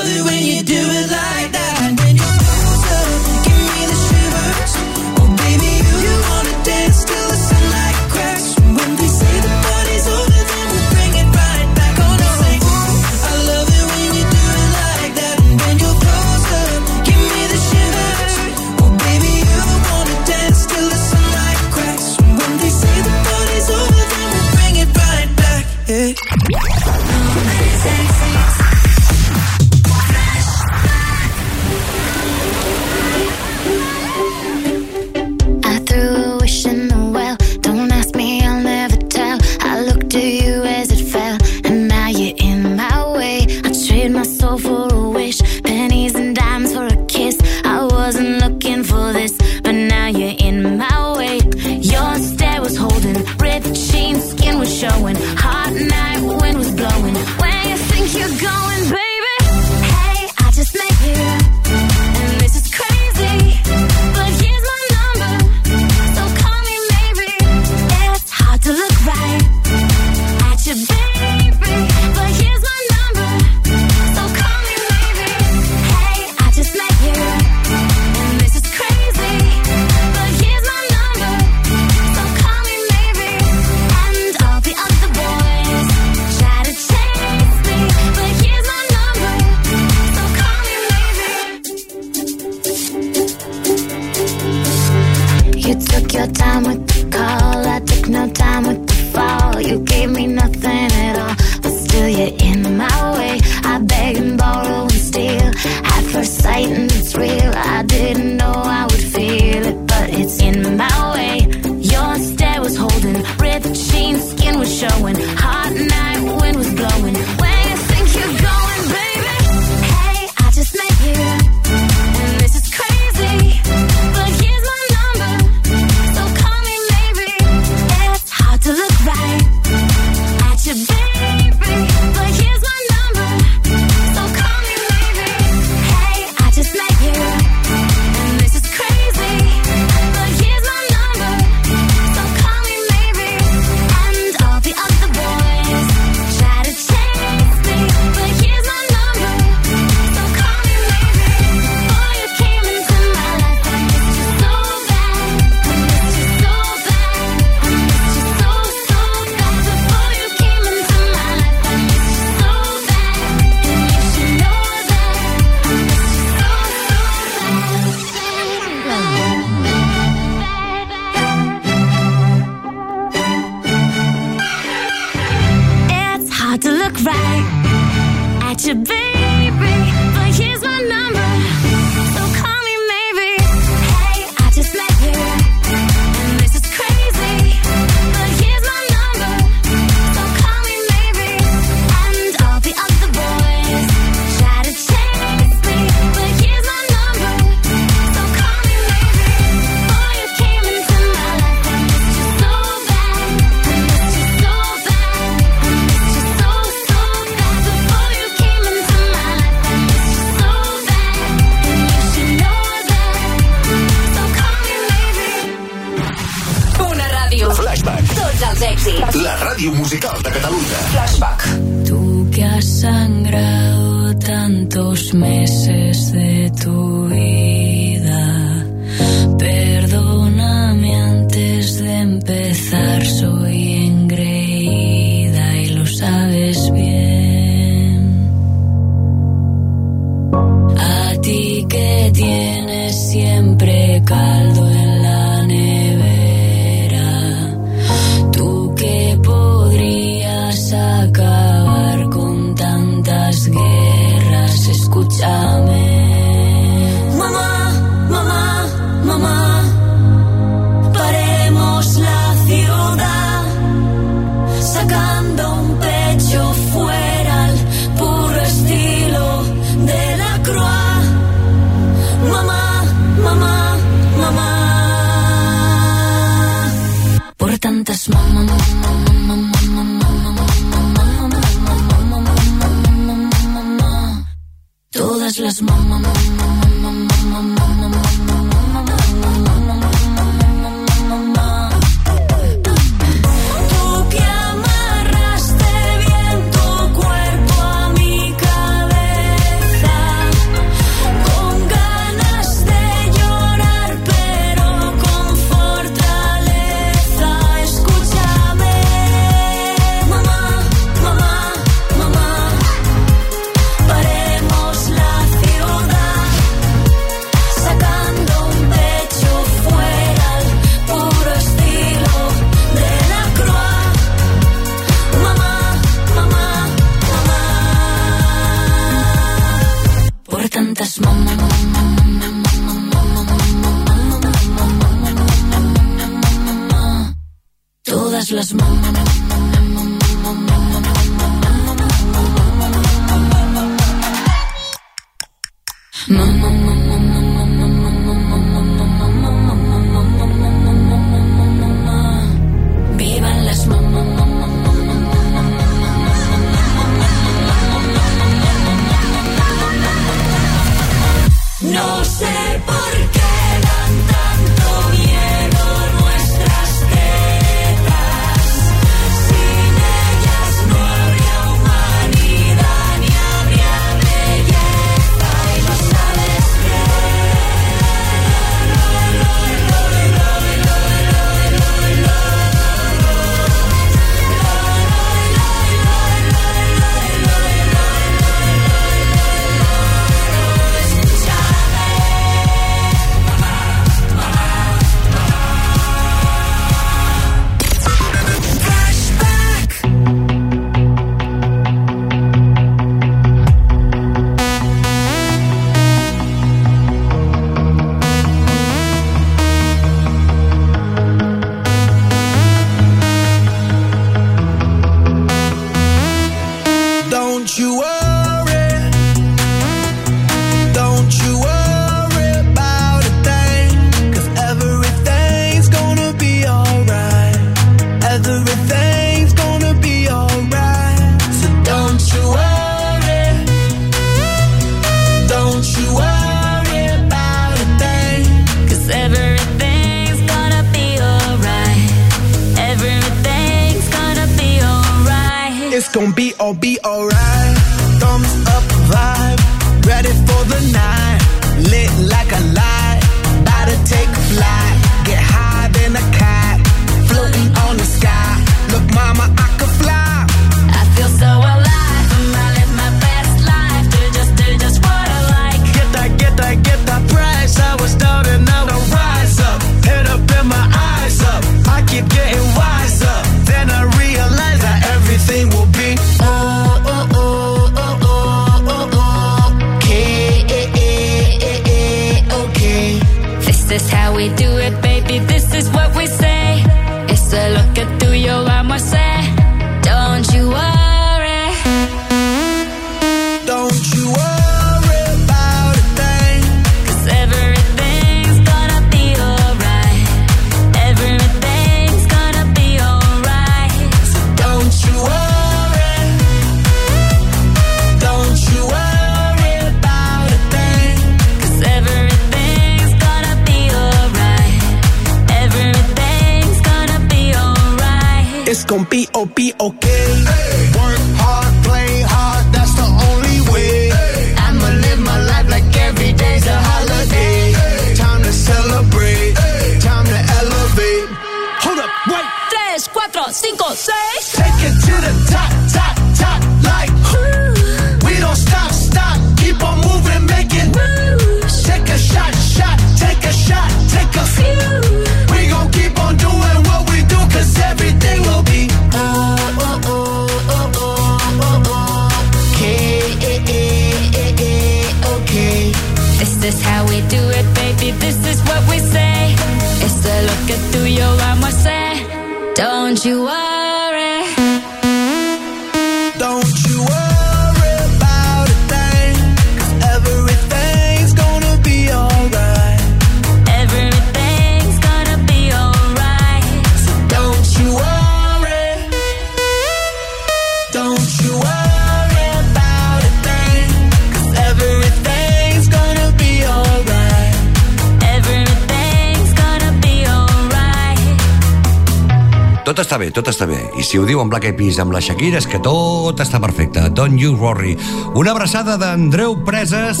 diu en Black Eyed Peas, amb la Shakira, és que tot està perfecte. Don't you worry. Una abraçada d'Andreu Preses.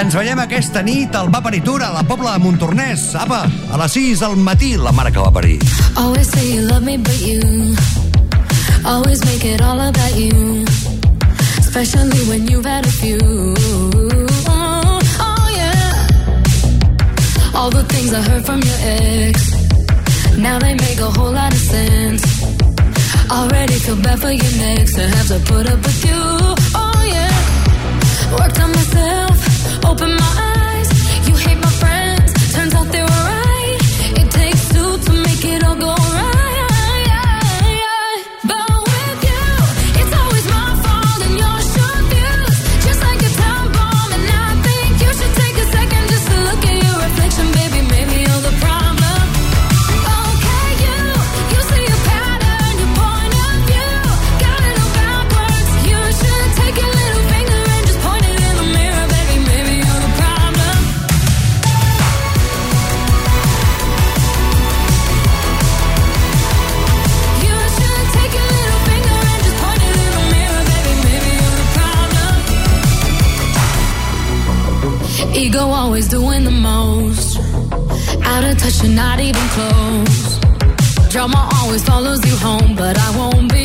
Ens veiem aquesta nit al Va Parir a la Pobla de Montornès. Apa, a les 6 del matí, la mare que va parir. Always say you love me, but you Always make it all about you Especially when you've had a few oh, oh yeah All the things I heard from your ex Now they make a whole lot of sense Already feel bad for your next to have to put up with you. Oh yeah. Worked on myself, open my touch you, not even close. Drama always follows you home, but I won't be.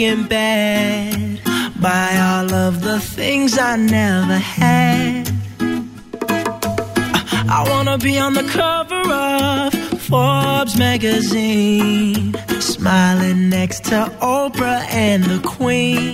in bed by all of the things I never had. I wanna be on the cover of Forbes magazine, smiling next to Oprah and the Queen.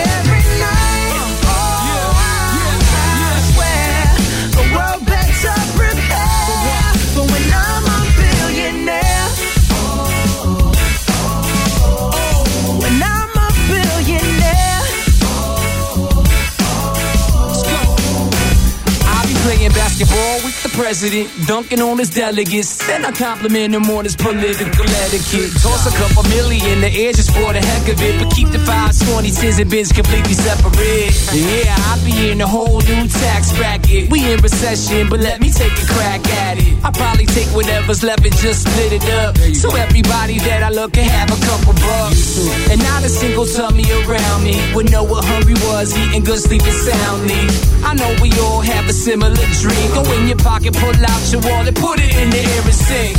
playing basketball with the president, dunking on his delegates. Then I compliment him on political etiquette. Toss a couple million the air just for the heck of it, but keep the fives, twenty, tens, and bins completely separate. Yeah, I'll be in a whole new tax bracket. We in recession, but let me take a crack at it. I'll probably take whatever's left and just split it up. So everybody that I look can have a couple bucks. And not a single tummy around me would know what hungry was, eating good, sleeping soundly. I know we all have a similar dream. Go in your pocket, pull out your wallet, put it in the air sing.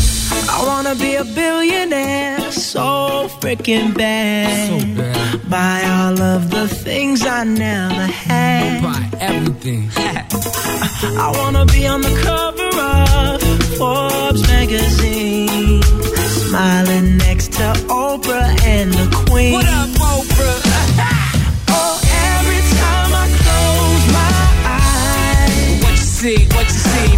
I wanna be a billionaire so freaking bad. So bad. Buy all of the things I never had. Buy everything. I wanna be on the cover of Forbes magazine, smiling next to Oprah and the Queen. What up, Oprah? Oh, every time I close my eyes, What you see, what you see,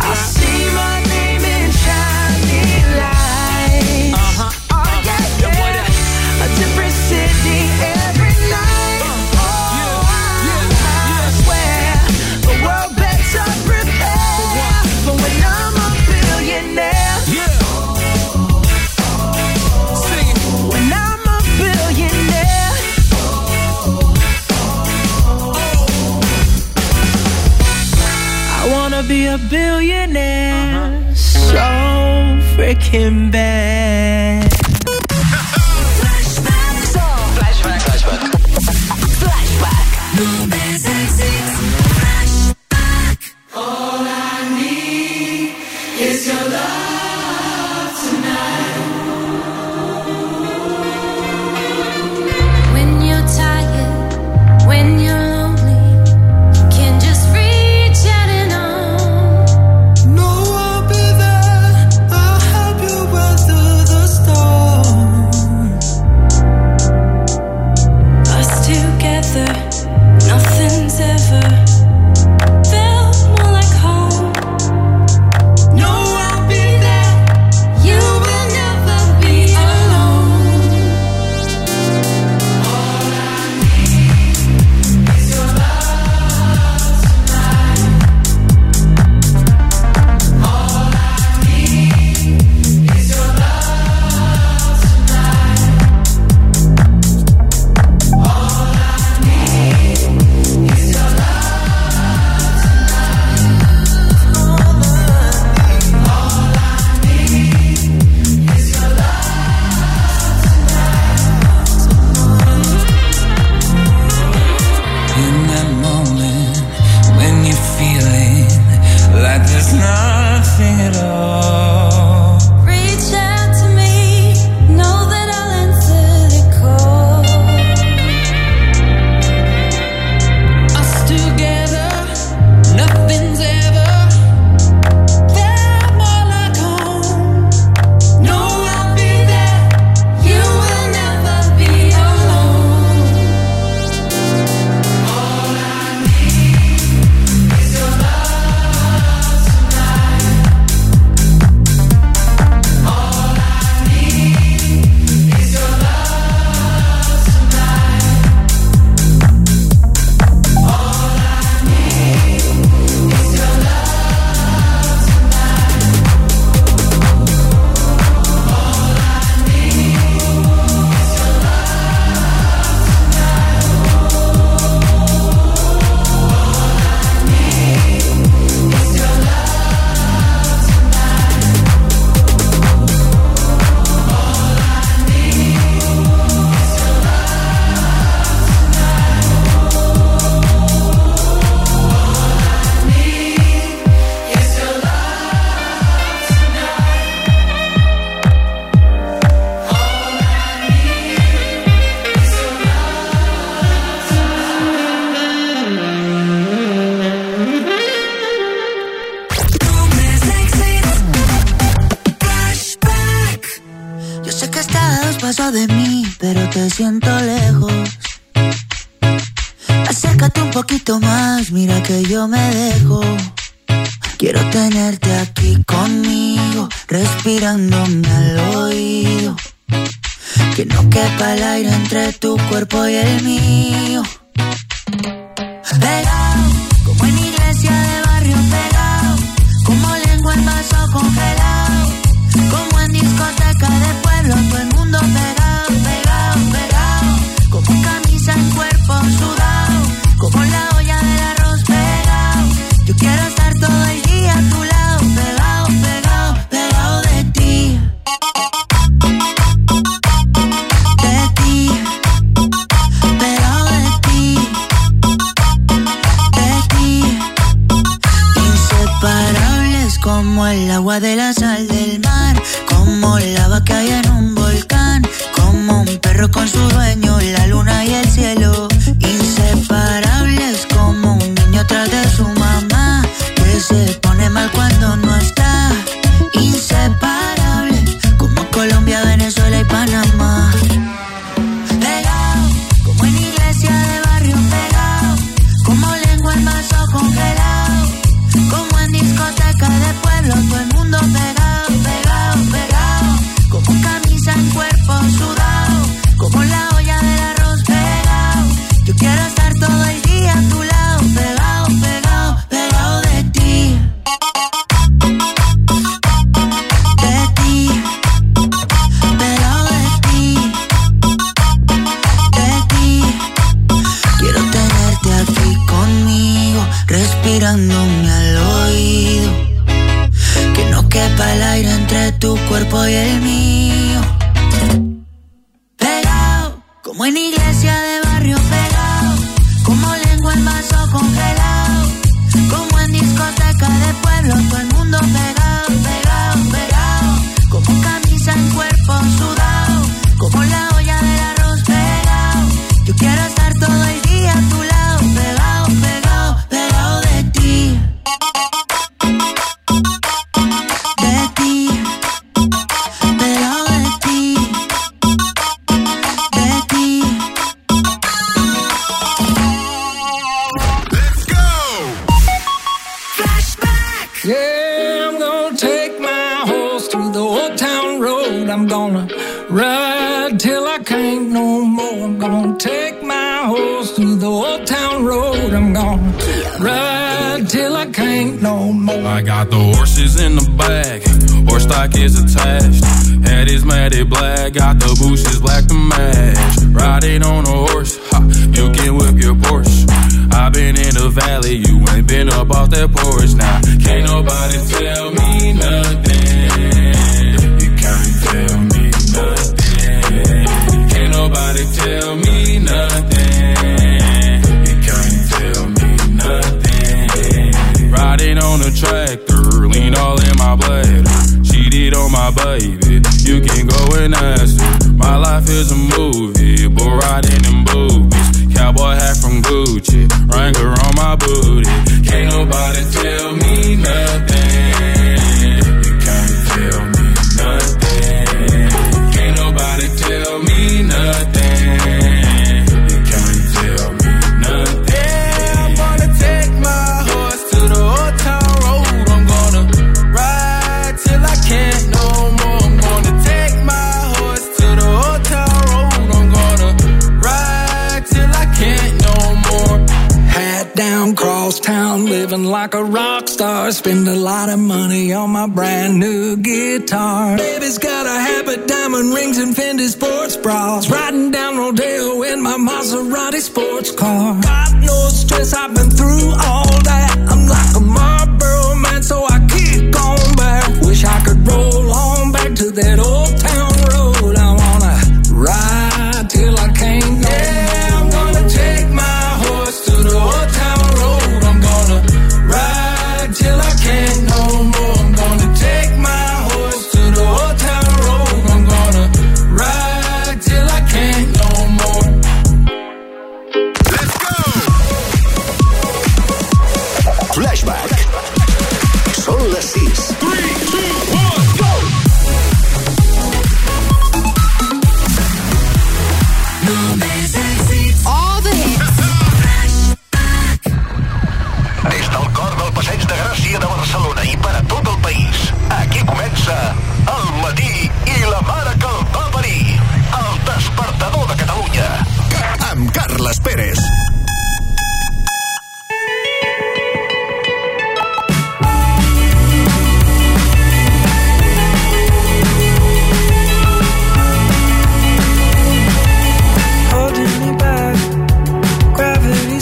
a billionaire so freaking bad.